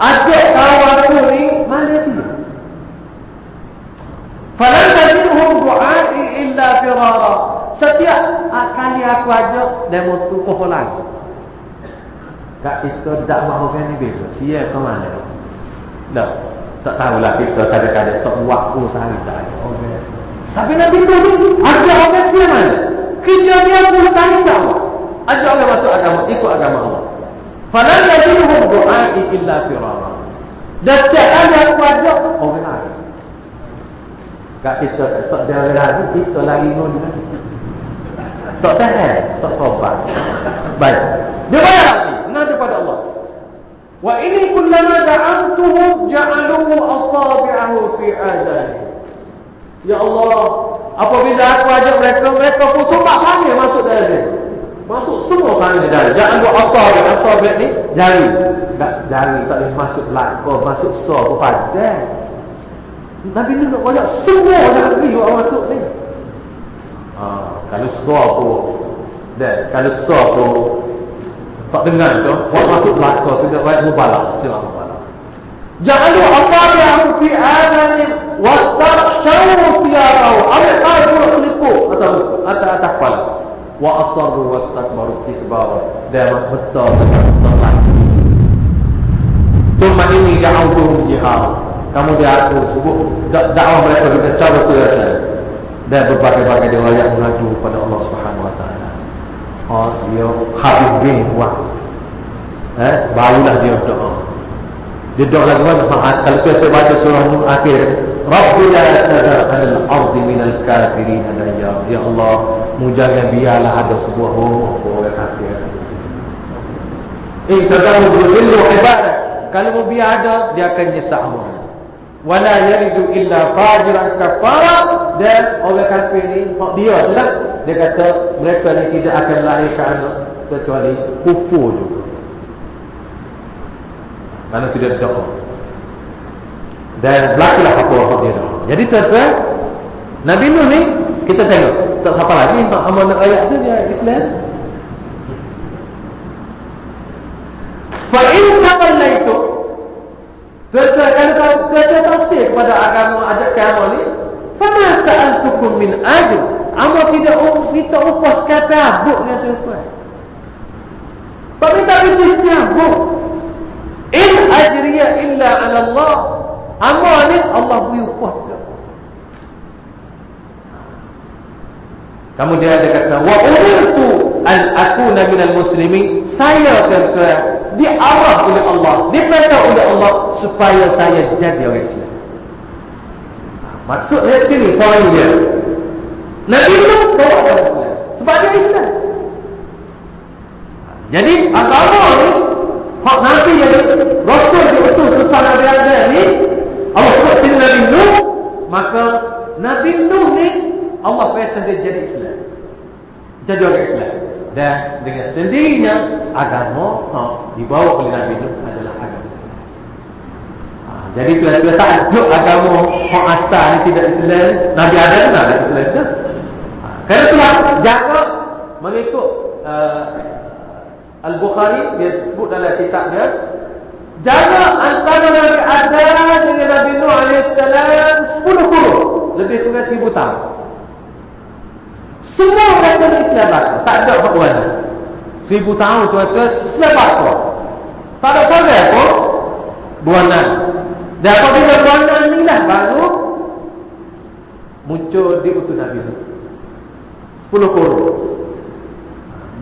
ajak kawan aku ni mana dia? Falan tajidhum du'ai illa firara. Setiap kali aku ajak dia mau tukuh lagi. Tak kita tak mahu kan ni bila. Sia ke mana? Tak. Tak tahulah kita kadang-kadang tak buat pun sehari tak ada. Okay. Tapi Nabi tu ni ajak orang mana? Kerja dia pun tanya tak Ajak orang masuk agama, ikut agama Allah. Falan tajidhum du'ai illa firara. Dan setiap kali aku ajak orang lain. Kak kita tak jalan lagi, kita lagi nun Tak tahan, tak sobat. Baik. Dia bayar lagi. Nada pada Allah. Wa ini kullama da'antuhum ja'aluhu asabi'ahu fi adani. Ya Allah, apabila aku ajak mereka, mereka pun sumpah kami masuk dalam dia. Masuk semua kami dalam. Jangan buat asabi, asabi ni jari. Tak jari tak boleh masuk lakor, masuk so, apa pada. Nabi ni nak banyak semua Nabi orang masuk ni. Ha, kalau suar pun dan kalau suar pun tak dengar tu, buat masuk tu dia baik mubalak, sila mubalak. Ambil kau pun selipu atau atau atas kepala. Wa asarru wastakbaru istikbar. Dan betul betul betul. Cuma ini ja'uduhum jihad kamu dia aku sebut dakwah mereka kita cara tu ya dan berbagai-bagai dia yang mengadu pada Allah Subhanahu Wa Taala. Oh dia habis bin kuat. Eh barulah dia doa. Dia doa lagi mana? Kalau kita baca surah Nur akhir, Rabbina tadar al-ardi min al-kafirin ya ya Allah, mujaga biarlah ada sebuah rumah orang kafir. Eh, tadamu bil ibadah. Kalau biar ada, dia akan nyesal wala yalidu illa fajiran kafara dan orang kafir ni dia lah dia kata mereka ni tidak akan anak kecuali kufur juga kerana tidak doa Dan berlakulah apa-apa dia. Jadi tuan-tuan, Nabi Nuh ni kita tengok tak siapa lagi tak amanah ayat tu dia Islam. Fa in tawallaitu Tuan-tuan kalau kerja tasir kepada agama ajak kamu ni, fama sa'altukum min ajr. Amo tidak kita upas kata buk dengan tuan-tuan. Tapi tak itu buk. Ala Allah. Amo ni Allah beri upah Kemudian dia kata wa umirtu an akuna minal muslimin. Saya tuan-tuan diarah oleh Allah diperintah oleh Allah supaya saya jadi orang Islam. Maksudnya sini poin dia. Nabi itu bawa sebab dia Islam. Jadi agama ni hak Nabi yang Rasul diutus lepas Nabi ada ni Allah sini Nabi Nuh maka Nabi Nuh ni Allah perintah dia jadi Islam. Jadi orang Islam. Dan dengan sendirinya agama ha, dibawa oleh Nabi itu adalah agama Islam. Ha, jadi tuan-tuan tak ada agama hak asal ni tidak Islam. Nabi ada tak ada Islam tu. Ha, kerana itulah jaga mengikut uh, Al-Bukhari dia sebut dalam kitab dia jaga antara Nabi Adam dengan Nabi Nuh AS 10 puluh lebih kurang 1000 tahun semua mereka ni Islam bakal. Tak ada buat. Seribu tahun tu ke Islam bakal. Tak ada sahaja pun. Buanan. Dan apabila buanan ni lah baru muncul di utuh Nabi itu. Sepuluh kuru.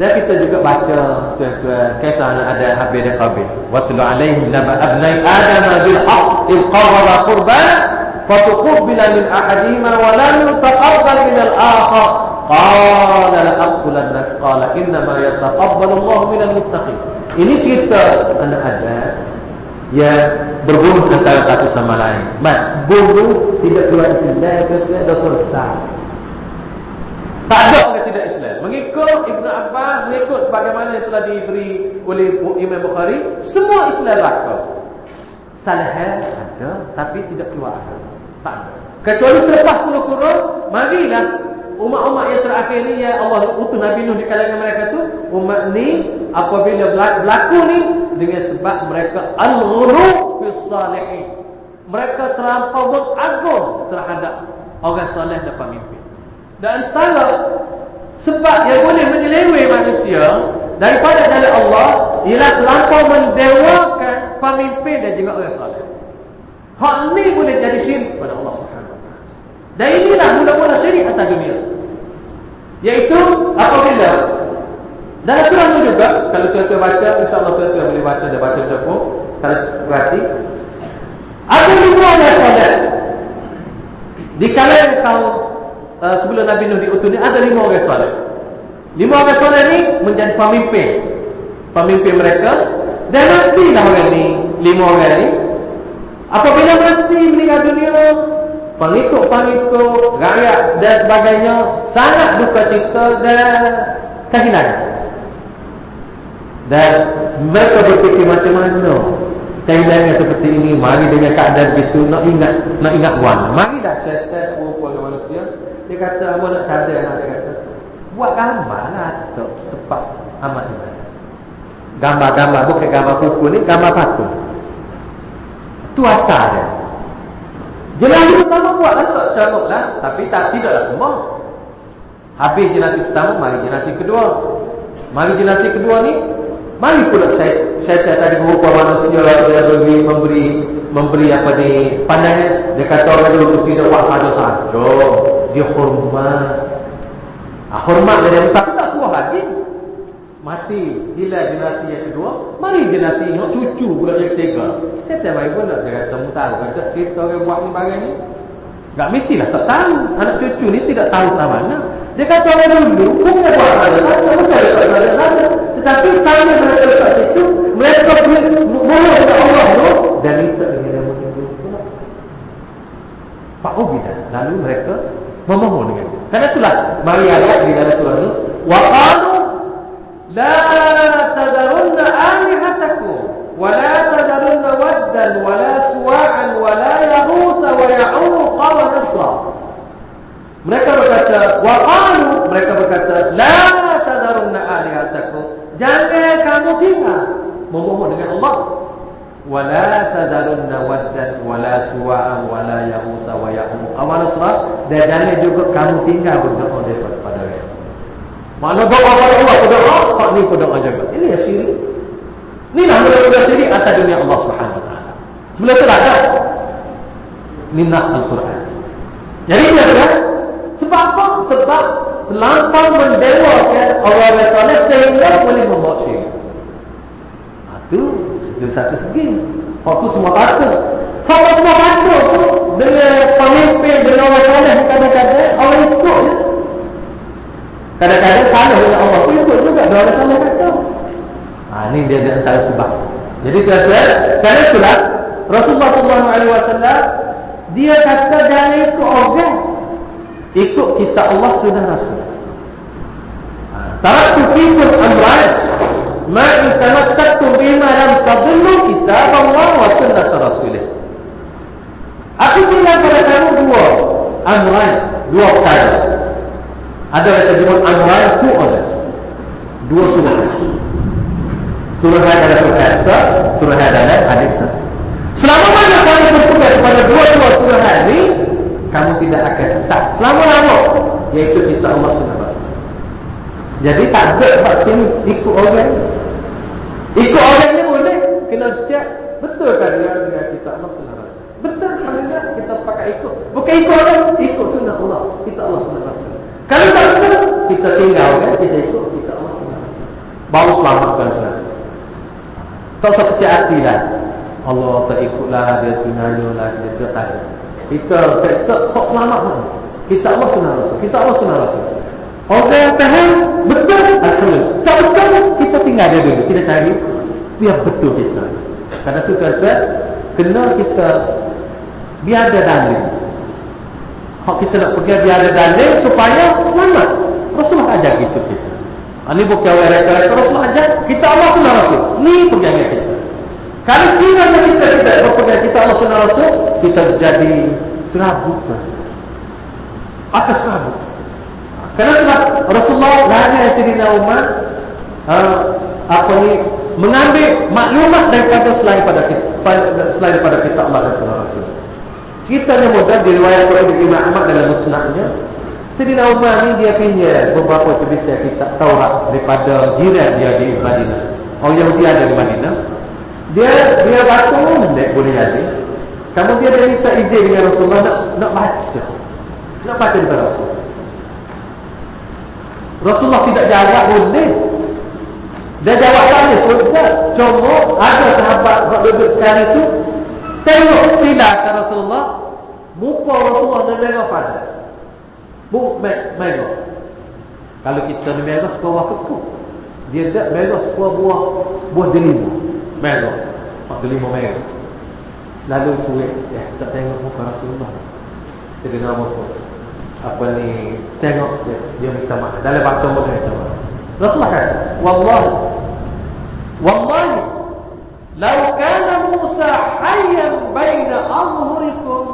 Dan kita juga baca tuan-tuan kisah anak ada Habib dan Qabil. Watlu alaihim naba abnai Adam bil haqq il qarraba qurbana fatuqbila min ahadihima wa lam yutaqabbal min al-akhar Qala la aqtulannak qala inna ma yataqabbalu Allahu minal muttaqin. Ini cerita anak Adam yang berbunuh antara satu sama lain. Mat bunuh tidak keluar dosa besar. Tak ada orang tidak Islam. Mengikut Ibn Abbas, mengikut sebagaimana yang telah diberi oleh Imam Bukhari, semua Islam laku. Salah ada, tapi tidak keluar. Tak ada. Kecuali selepas 10 kurun, marilah umat-umat yang terakhir ni ya Allah utus Nabi Nuh di kalangan mereka tu umat ni apabila berlaku ni dengan sebab mereka al-ghulu fis salihin mereka terlampau beragung terhadap orang saleh dan pemimpin dan antara sebab yang boleh menyeleweng manusia daripada dari Allah ialah terlampau mendewakan pemimpin dan juga orang saleh hal ni boleh jadi syirik pada Allah dan inilah mula-mula syirik atas dunia. Yaitu apabila dalam surah ini juga kalau tuan-tuan baca insya-Allah tuan-tuan boleh baca dan baca juga kalau berarti ada lima orang solat di kalangan tahun uh, sebelum Nabi Nuh diutus ni ada lima orang solat lima orang solat ni menjadi pemimpin. Pemimpin mereka. Dan nantilah orang ni lima orang ni. Apabila mati meninggal dunia pengikut-pengikut rakyat dan sebagainya sangat duka cita dan kehilangan dan mereka berfikir macam mana? Kehilangan seperti ini mari dengan keadaan itu nak ingat nak ingat wan. Mari dah manusia dia kata apa nak cadar dia kata. Buat gambar lah tepat amat ibadah gambar-gambar bukan gambar kuku ni gambar patung. Tu asal dia. Jenazah pertama buatlah tak carut lah. Tapi tak tidaklah semua Habis jenazah pertama Mari jenazah kedua. Mari jenazah kedua ni Mari pula syaitan tadi berupa manusia Dia beri, memberi Memberi apa ni Pandangan. Dia kata orang dulu tidak buat saja-saja Dia hormat. Ah, Hormat dia Tapi tak semua lagi. Mati. Bila jenazah yang kedua? Mari jenazah yang cucu pula yang ketiga. Setiap hari pun nak dia kata tahu kata kita orang buat ni barang ni. Tak mestilah. Tak tahu. Anak cucu ni tidak tahu sama mana. Dia kata orang dulu bukan buat ada tak bukan ada ada Tetapi saya mereka letak situ mereka mohon kepada Allah tu dan minta dengan nama. Pak Ubidah lalu mereka memohon dengan dia. Karena itulah mari ayat di dalam surah ini wa qalu la tadarunna alihatakum wa la tadarunna waddan wala suwa'an wala yaghutha wa ya'uqa wa nasra mereka berkata wa qalu mereka berkata la tadarunna alihatakum jangan kamu tinggal memohon dengan Allah wala tadarunna waddan wala suwa'an wala yaghutha wa ya'uqa wa nasra dan jangan juga kamu tinggal berdoa kepada mereka mana doa kepada Allah berdoa tak ni berdoa juga ini ya syirik Inilah mula-mula syirik atas dunia Allah Subhanahu Wa Taala. Sebelum itu ada ni nas Al-Quran. Jadi dia kan sebab apa? Sebab terlampau mendewakan Allah Rasulullah sehingga boleh membuat syirik. Itu satu satu segi. Hak tu semua kata. Hak semua kata tu dengan pemimpin dengan orang soleh kadang-kadang orang ikut. Kadang-kadang salah dengan Allah pun ikut juga. Dua orang soleh kata. Ha, ini dia antara sebab. Jadi tuan-tuan, kerana itulah Rasulullah SAW dia kata jangan ikut orang. Ikut kita Allah sudah Rasul. Ha, Taraktu fikum amran ma in tamassaktum bima lam tadillu kitab Allah wa sunnah Rasulih. Aku tinggal pada kamu dua amran, dua perkara. Ada yang terjemah amran, two orders. Dua sunnah. Surah adalah perkasa, surah adalah hadis. Selama mana kamu berpegang kepada dua-dua surah ini, kamu tidak akan sesat. Selama-lama, yaitu kita Allah Rasul. Jadi tak ada sebab sini ikut orang. Ikut orang ni boleh. Kena cek, betul kan dia dengan kita Allah sudah Rasul. Betul kan dia kita pakai ikut. Bukan ikut orang, ikut sunnah Allah. Kita Allah sudah Rasul. Kalau tak betul, kita tinggal kan, kita ikut kita Allah sudah Rasul. Baru selamatkan kan. Tak usah kecil hati lah. Allah tak ikutlah, dia tunanya lah, dia tak Kita seksa, tak selamat pun. Kita Allah sunnah rasul. Kita Allah sunnah rasul. Orang yang tahan, betul, Alhamdulillah. Tak betul, kita tinggal dia dulu. Kita cari, biar betul kita. Karena tu kata, kena kita, biar ada dalil. Kalau kita nak pergi biar ada dalil, supaya selamat. Rasulullah ajar gitu kita. Ini bukan orang kata Rasulullah ajar kita Allah sunnah Rasul. Ini pegangan kita. Kalau sekiranya kita tidak berpegang kita Allah sunnah Rasul, kita jadi serabut. Atas serabut. Kerana Rasulullah lagi Sayyidina Umar uh, apa ni mengambil maklumat daripada selain pada kita selain pada kita Allah dan Sunnah Rasul. Kita ni mudah diriwayatkan oleh Imam Ahmad dalam musnadnya Sayyidina Umar ni dia pinjam beberapa tulisan kitab Taurat daripada jiran dia di Madinah. Orang Yahudi ada di Madinah. Dia dia baca mendek boleh jadi. Kamu dia dia minta izin dengan Rasulullah nak nak baca. Nak baca dengan Rasul. Rasulullah tidak jawab boleh. Dia jawab tanya tidak. Cuma ada sahabat duduk sekarang itu tengok silat Rasulullah muka Rasulullah dan merah pada. Bu, merah. Kalau kita ni merah suka buah kekuk. Dia tak merah suka buah buah delima. Merah. Buah delima merah. Lalu tu ya, tak tengok muka Rasulullah. Jadi nama apa? Apa ni? Tengok dia, dia minta maaf. Dalam bahasa Allah dia minta maaf. Rasulullah kata, Wallahi. Wallahi. Lau kana Musa hayyan baina azhurikum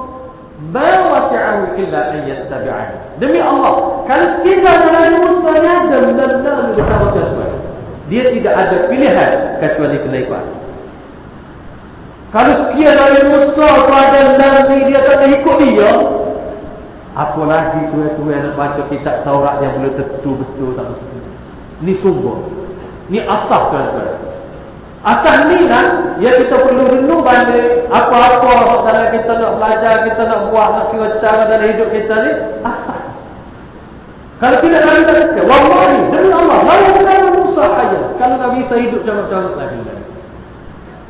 ma wasi'ahu illa an yattabi'ani. Demi Allah, kalau sekiranya Nabi Musa ada dan bersama Tuhan, dia tidak ada pilihan kecuali kena ikut. Kalau sekian Nabi Musa kepada Nabi dia tak ikut dia, apa lagi tu yang nak baca kitab Taurat yang boleh tentu betul tak betul. Ni sumber. Ni asas tuan-tuan. Asas ni lah yang kita perlu renung balik apa-apa dalam kita nak belajar, kita nak buat, nak kira cara dalam hidup kita ni, asas. Kalau tidak Nabi tak kata, Wallahi, demi Allah, lalu Nabi Musa ayat. Kalau Nabi Isa hidup jangan-jangan lagi.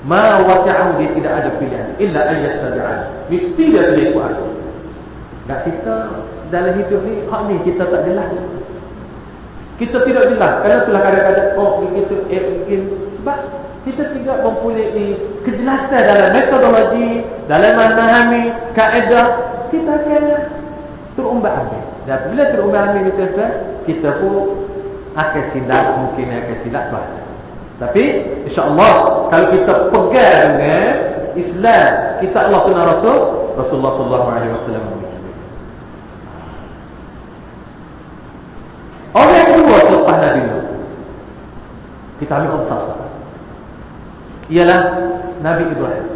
Ma wasi'ahu dia tidak ada pilihan illa an yattabi'an. Mesti dia ikut aku. Dan kita dalam hidup ni, hak ni kita tak jelas. Kita tidak jelas. Kerana itulah kadang-kadang oh kita eh, mungkin sebab kita tidak mempunyai kejelasan dalam metodologi, dalam memahami kaedah, kita akan terumbak ambing. Dan bila terumbak ambing kita kita pun akan silap, mungkin akan silap tu ada. Tapi insya-Allah kalau kita pegang dengan Islam, kita Allah Sunnah Rasul, Rasulullah sallallahu alaihi wasallam. Orang yang selepas Nabi. Kita ambil orang sah Ialah Nabi Ibrahim.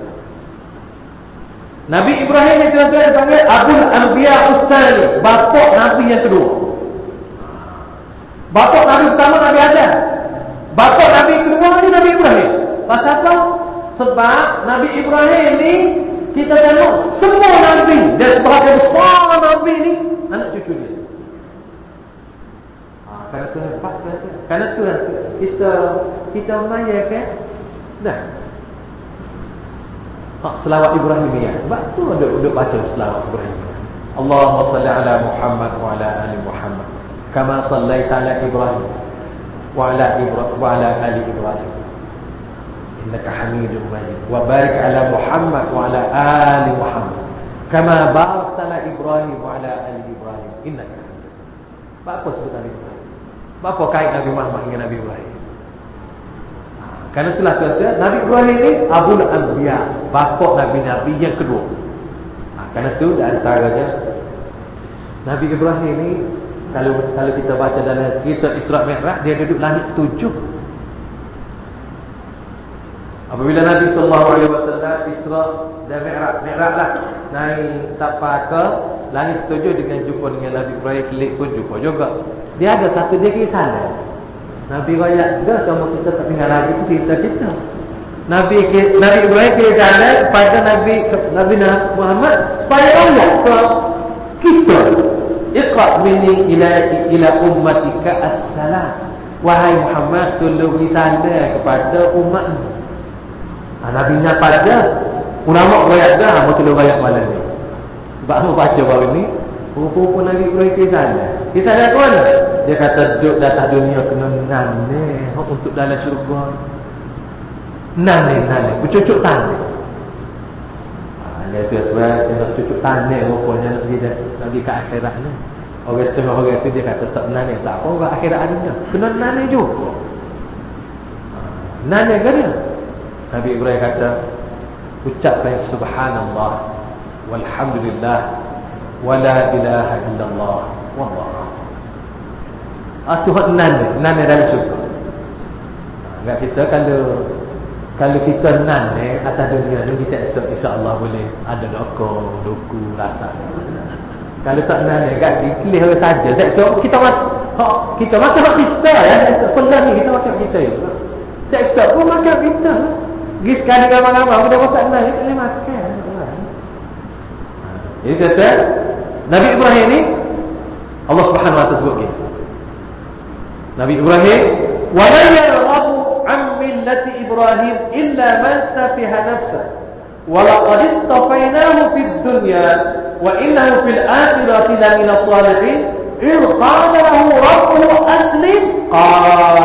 Nabi Ibrahim yang tuan-tuan dipanggil Abul Anbiya Ustani, bapa Nabi yang kedua. Bapa Nabi pertama Nabi Adam. Bapa Nabi kedua ni Nabi Ibrahim. Pasal apa? Sebab Nabi Ibrahim ni kita tengok semua Nabi dan sebahagian besar Nabi ni anak cucu dia. Kerana Tuhan pakai tu Kerana Tuhan lah. Kita Kita melayakan Dah Hak selawat Ibrahim ya. Sebab tu ada duduk baca selawat Ibrahim. Allahumma salli ala Muhammad wa ala ali Muhammad kama sallaita ala Ibrahim wa ala Ibrahim wa ala ali Ibrahim. Innaka Hamidum Majid. Wa barik ala Muhammad wa ala ali Muhammad kama barakta ala Ibrahim wa ala ali Ibrahim. Innaka Hamidum. Apa sebutan Ibrahim? Apa kait Nabi Muhammad dengan Nabi Ibrahim? Karena itulah tuan-tuan Nabi Ibrahim ini Abul Anbiya Bapa Nabi-Nabi yang kedua ha, itu di antaranya Nabi Ibrahim ini kalau kalau kita baca dalam kitab Isra Mi'raj dia duduk langit ketujuh. Apabila Nabi sallallahu alaihi wasallam Isra dan Mi'raj, Mi'raj lah naik sampai ke langit ketujuh dengan jumpa dengan Nabi Ibrahim kelik pun jumpa juga. Dia ada satu dia ke sana. Nabi raya dah kamu kita tak tinggal lagi tu kita kita. Nabi Nabi Ibrahim ke sana pada Nabi Nabi Muhammad supaya Allah ke kita Iqra minni ila ila ummatika as-salam. Wahai Muhammad, tolong risala kepada umatmu. Ha, Nabi nya pada ulama riwayat dah mau tolong riwayat malam ni. Sebab mau baca baru ni, rupa-rupa Nabi Ibrahim kisahnya. Kisahnya apa mana? Dia kata duduk datang dunia kena nane untuk dalam syurga. Nane nane, bercucuk tanda. Dia tu tuan dia nak cucuk tanah rupanya nak pergi nak pergi ke akhirat ni. Orang setengah orang tu dia kata tak nane tak apa orang akhirat adanya. Kena nane juga. Nane ke dia? Nabi Ibrahim kata ucapkan subhanallah walhamdulillah wala ilaha illallah wallah. Ah Tuhan nane, nane dalam syurga. Enggak kita kalau kalau kita nan eh, atas dunia ni bisa insya-Allah boleh ada loko, duku, rasa. Kalau tak nan eh, kat dikilih saja. Sekso kita mat ha, kita makan kita ya. Pernah ni kita makan kita ya. Sekso pun makan kita. Gis sekali gambar-gambar kita tak nan boleh makan. Ini kata Nabi Ibrahim ni Allah Subhanahu Wa Taala sebut dia. Nabi Ibrahim wa la yarabu an millati Ibrahim illa man safiha nafsah wa laqad istafainahu fid dunya wa innahu fil akhirati la lamina salihin إذ قال له ربه أسلم قال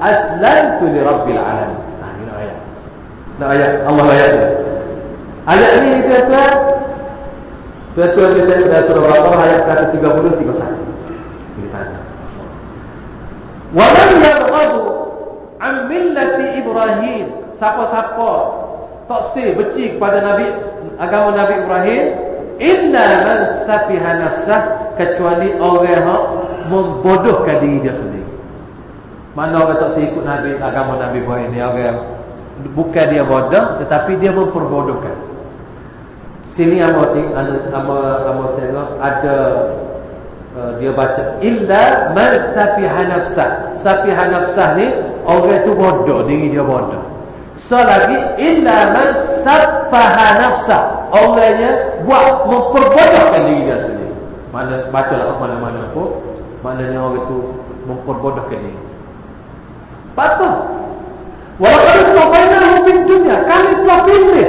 أسلمت لرب العالمين. Nah, ini ayat. Nah, ayat. Allah ayat. Ayat ini dia tuan Tuan-tuan kita sudah surah Bapa ayat 130 31. Kita tanya. Walam yarqadu an millati Ibrahim. Siapa-siapa taksi beci kepada Nabi agama Nabi Ibrahim illa man safiha nafsah kecuali orang yang membodohkan diri dia sendiri. Mana orang tak ikut Nabi agama Nabi Ibrahim ni orang bukan dia bodoh tetapi dia memperbodohkan sini amo tengok amo amo tengok ada uh, dia baca illa man safiha nafsah safiha nafsah ni Orang itu bodoh, diri dia bodoh. Selagi illa man safaha nafsa. Orangnya buat memperbodohkan diri dia sendiri. Mana bacalah mana-mana pun, maknanya orang itu memperbodohkan diri. Patut. Walaupun istafainahu di dunia, kami telah pilih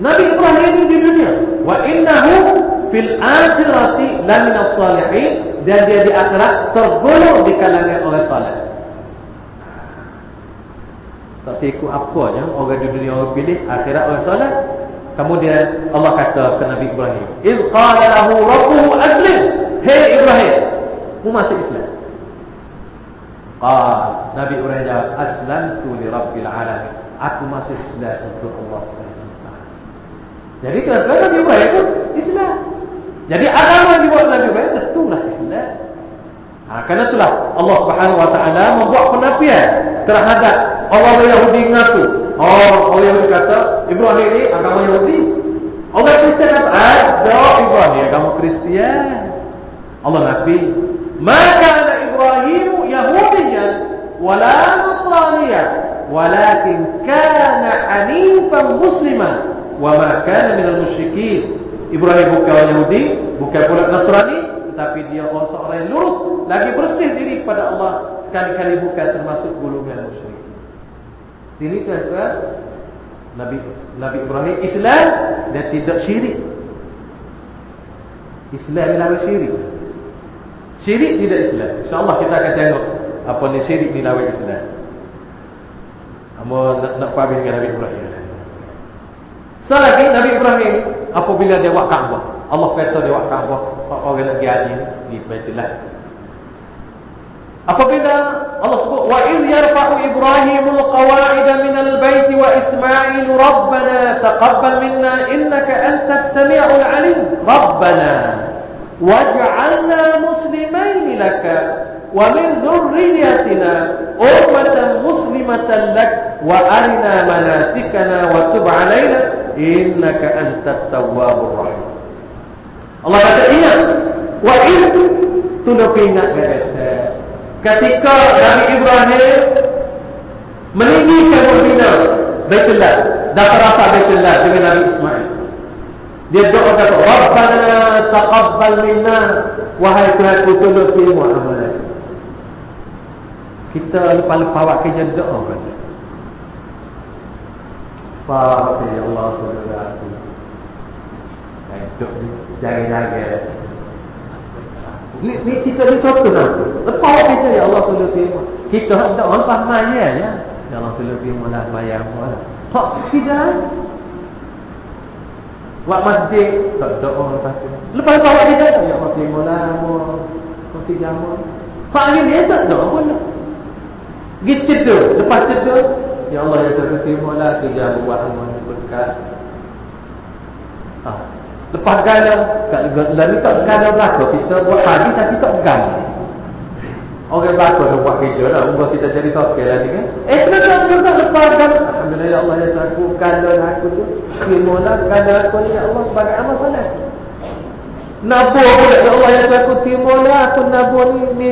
Nabi Ibrahim di dunia wa innahu fil akhirati lamin as-salihin dan dia di akhirat tergolong di kalangan oleh saleh. Tak seikut apa ya orang di dunia orang pilih akhirat oleh saleh. Kemudian Allah kata ke Nabi Ibrahim, "Id qala lahu rabbuhu aslim." Hei Ibrahim, mu masuk Islam. Qala Nabi Ibrahim jawab, "Aslamtu li rabbil alamin." Aku masuk Islam untuk Allah Subhanahu jadi tuan-tuan Nabi Ibrahim itu Islam. Jadi agama dibuat Nabi Ibrahim tentulah Islam. Ha, kerana itulah Allah Subhanahu Wa Taala membuat penafian terhadap orang Yahudi mengaku. Oh, orang Yahudi kata Ibrahim ini agama Yahudi. Orang Kristian kata ada Ibrahim agama Kristian. Allah nafi maka ada Ibrahim Yahudinya wala Nasraniya walakin kana hanifan musliman wa ma kana minal musyrikin Ibrahim bukan Yahudi bukan pula Nasrani tetapi dia orang seorang yang lurus lagi bersih diri kepada Allah sekali-kali bukan termasuk golongan musyrik sini tuan-tuan Nabi Nabi Ibrahim Islam dan tidak syirik Islam adalah syirik Syirik tidak Islam. InsyaAllah kita akan tengok apa ni syirik ni lawan Islam. Amo nak nak faham dengan Nabi Ibrahim. Selagi Nabi Ibrahim apabila dia buat Kaabah, Allah kata dia buat Kaabah, orang nak pergi di Baitullah. Apabila Allah sebut wa id yarfa'u Ibrahim al-qawa'id min al-bait wa Ismail rabbana taqabbal minna innaka antas sami'ul 'alim. Rabbana waj'alna muslimain laka wa min dhurriyyatina ummatan muslimatan lak wa arina manasikana wa tub 'alaina innaka antat tawwabur rahim. Allah kata ingat wa in tunduk ingat kata ketika Nabi Ibrahim meninggikan Madinah Baitullah dan terasa Baitullah dengan Nabi Ismail. Dia doa kata Rabbana taqabbal minna. Wahai Tuhan ku tolong terima amalan Kita lupa-lupa awak kerja doa kata Ya Allah tolong aku Duk jaga-jaga ni, ni kita ni contoh aku Lepas kerja ya Allah tolong terima Kita hendak orang faham ya. Ya Allah tolong terima lah bayar Hak kita. Buat masjid Tak lepas tu Lepas awak dia Ya Allah terima lah Pak ni biasa doa pun. Tak Pergi cedul Lepas cedul Ya Allah ya Allah terima lah Tiga buat amal berkat. Ha. Lepas gala Lalu tak gala belakang Kita buat pagi tapi tak gala Orang belakang tu buat kerja lah. Umur kita jadi tokil lah ni kan. Eh kenapa tak lepas gala Alhamdulillah ya Allah ya aku Gala aku tu. Terimalah kerana aku ni ya Allah sebagai amal salat. Nabur pula ya Allah ya aku terimalah aku nabur ni. Ni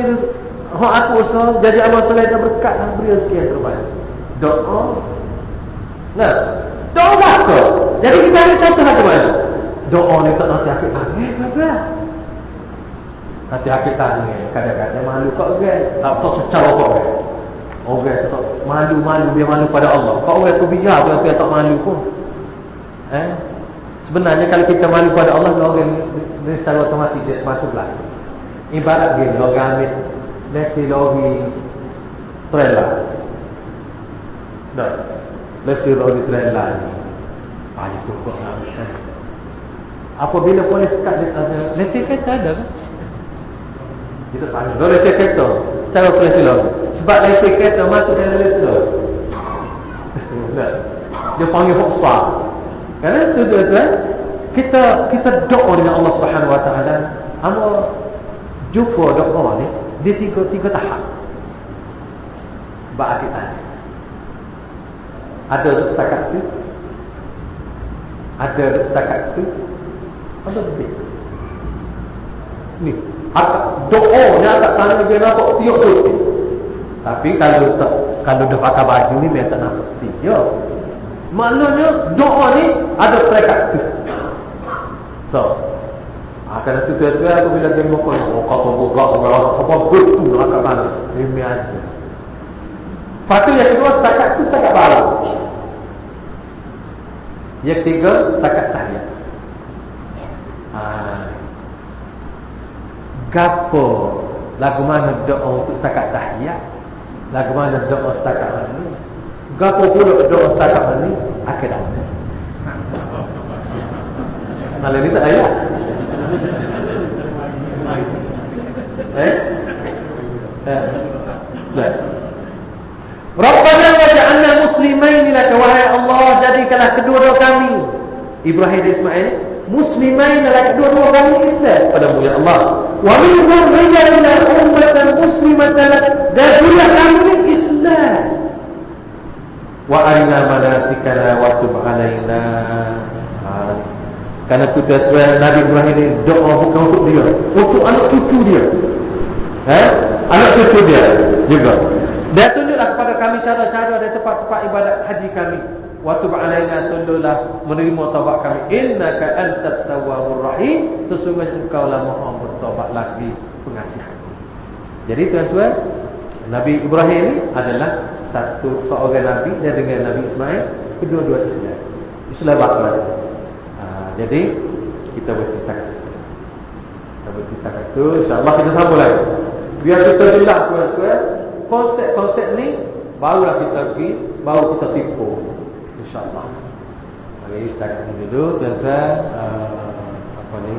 hak aku usaha jadi amal salat dan berkat. Beri rezeki yang terbaik. Doa. Nah, doa apa? Jadi kita ada contoh macam mana? Doa ni tak nanti akhir tangis tuan-tuan. Nanti akhir tangis kadang-kadang malu kau kan. Tak tahu secara kau kan. Orang tak malu-malu dia malu pada Allah. Kau orang tu biar tu tak malu pun. Eh? Sebenarnya kalau kita malu pada Allah orang ni secara otomatis dia masuklah. Ibarat gini orang ambil nasi logi trailer. Dah. Nasi logi trailer ni. Ah itu kok habis. Eh? Apabila polis kat dia tanya, nasi kereta ada kan? Kita tanya, kalau nasi kereta, cara nasi logi. Sebab nasi kereta masuk dalam logi. Dia panggil hukfah. Karena itu tuan-tuan kita kita doa dengan Allah Subhanahu Wa Taala. Amo jumpa doa ni di tiga tiga tahap. Bagi kita. Ada setakat itu. Ada setakat itu. Ada lebih. Ni, doa ni tak tanya dia nak tiup tu. Tapi kalau tak, kalau dah pakai baju ni dia tak nak tiup. Maknanya doa ni ada perekat tu. So, akan itu tuan-tuan aku bila dia mokon, oh kata buka Allah, apa betul nak kat mana? Ini aja. Lepas yang kedua setakat tu setakat baru. Yang ketiga setakat tahiyat. Ah. Gapo lagu mana doa untuk setakat tahiyat? Lagu mana doa setakat mana? Gapo pula doa setakat ni akhirat. Malah ni tak ayat. Eh? Eh. Islam. Rabbana waj'alna muslimain laka wahai Allah jadikanlah kedua-dua kami Ibrahim dan Ismail muslimain laka kedua-dua kami Islam padamu ya Allah. Wa min dzurriyyatina ummatan muslimatan dan juga kami Islam. Wa arina manasikana wa tub alaina. Karena tu tuan Nabi Ibrahim ini doa bukan untuk dia, untuk anak cucu dia. Eh? Anak cucu dia juga. Dia tunjuklah kepada kami cara-cara dari tempat-tempat ibadat haji kami. Waktu ba'alaina tunjuklah menerima taubat kami. Innaka antat tawwabur rahim. Sesungguhnya engkau lah maha bertaubat lagi pengasih. Jadi tuan-tuan, Nabi Ibrahim ini adalah satu seorang Nabi dan dengan Nabi Ismail kedua-dua Islam. Islam bakal. Jadi kita bertistakat Kita bertistakat itu InsyaAllah kita sambung lagi Biar kita jelas tuan-tuan Konsep-konsep ni Barulah kita pergi Baru kita simpul InsyaAllah. Mari setakat ini dulu Tuan-tuan uh, Apa ni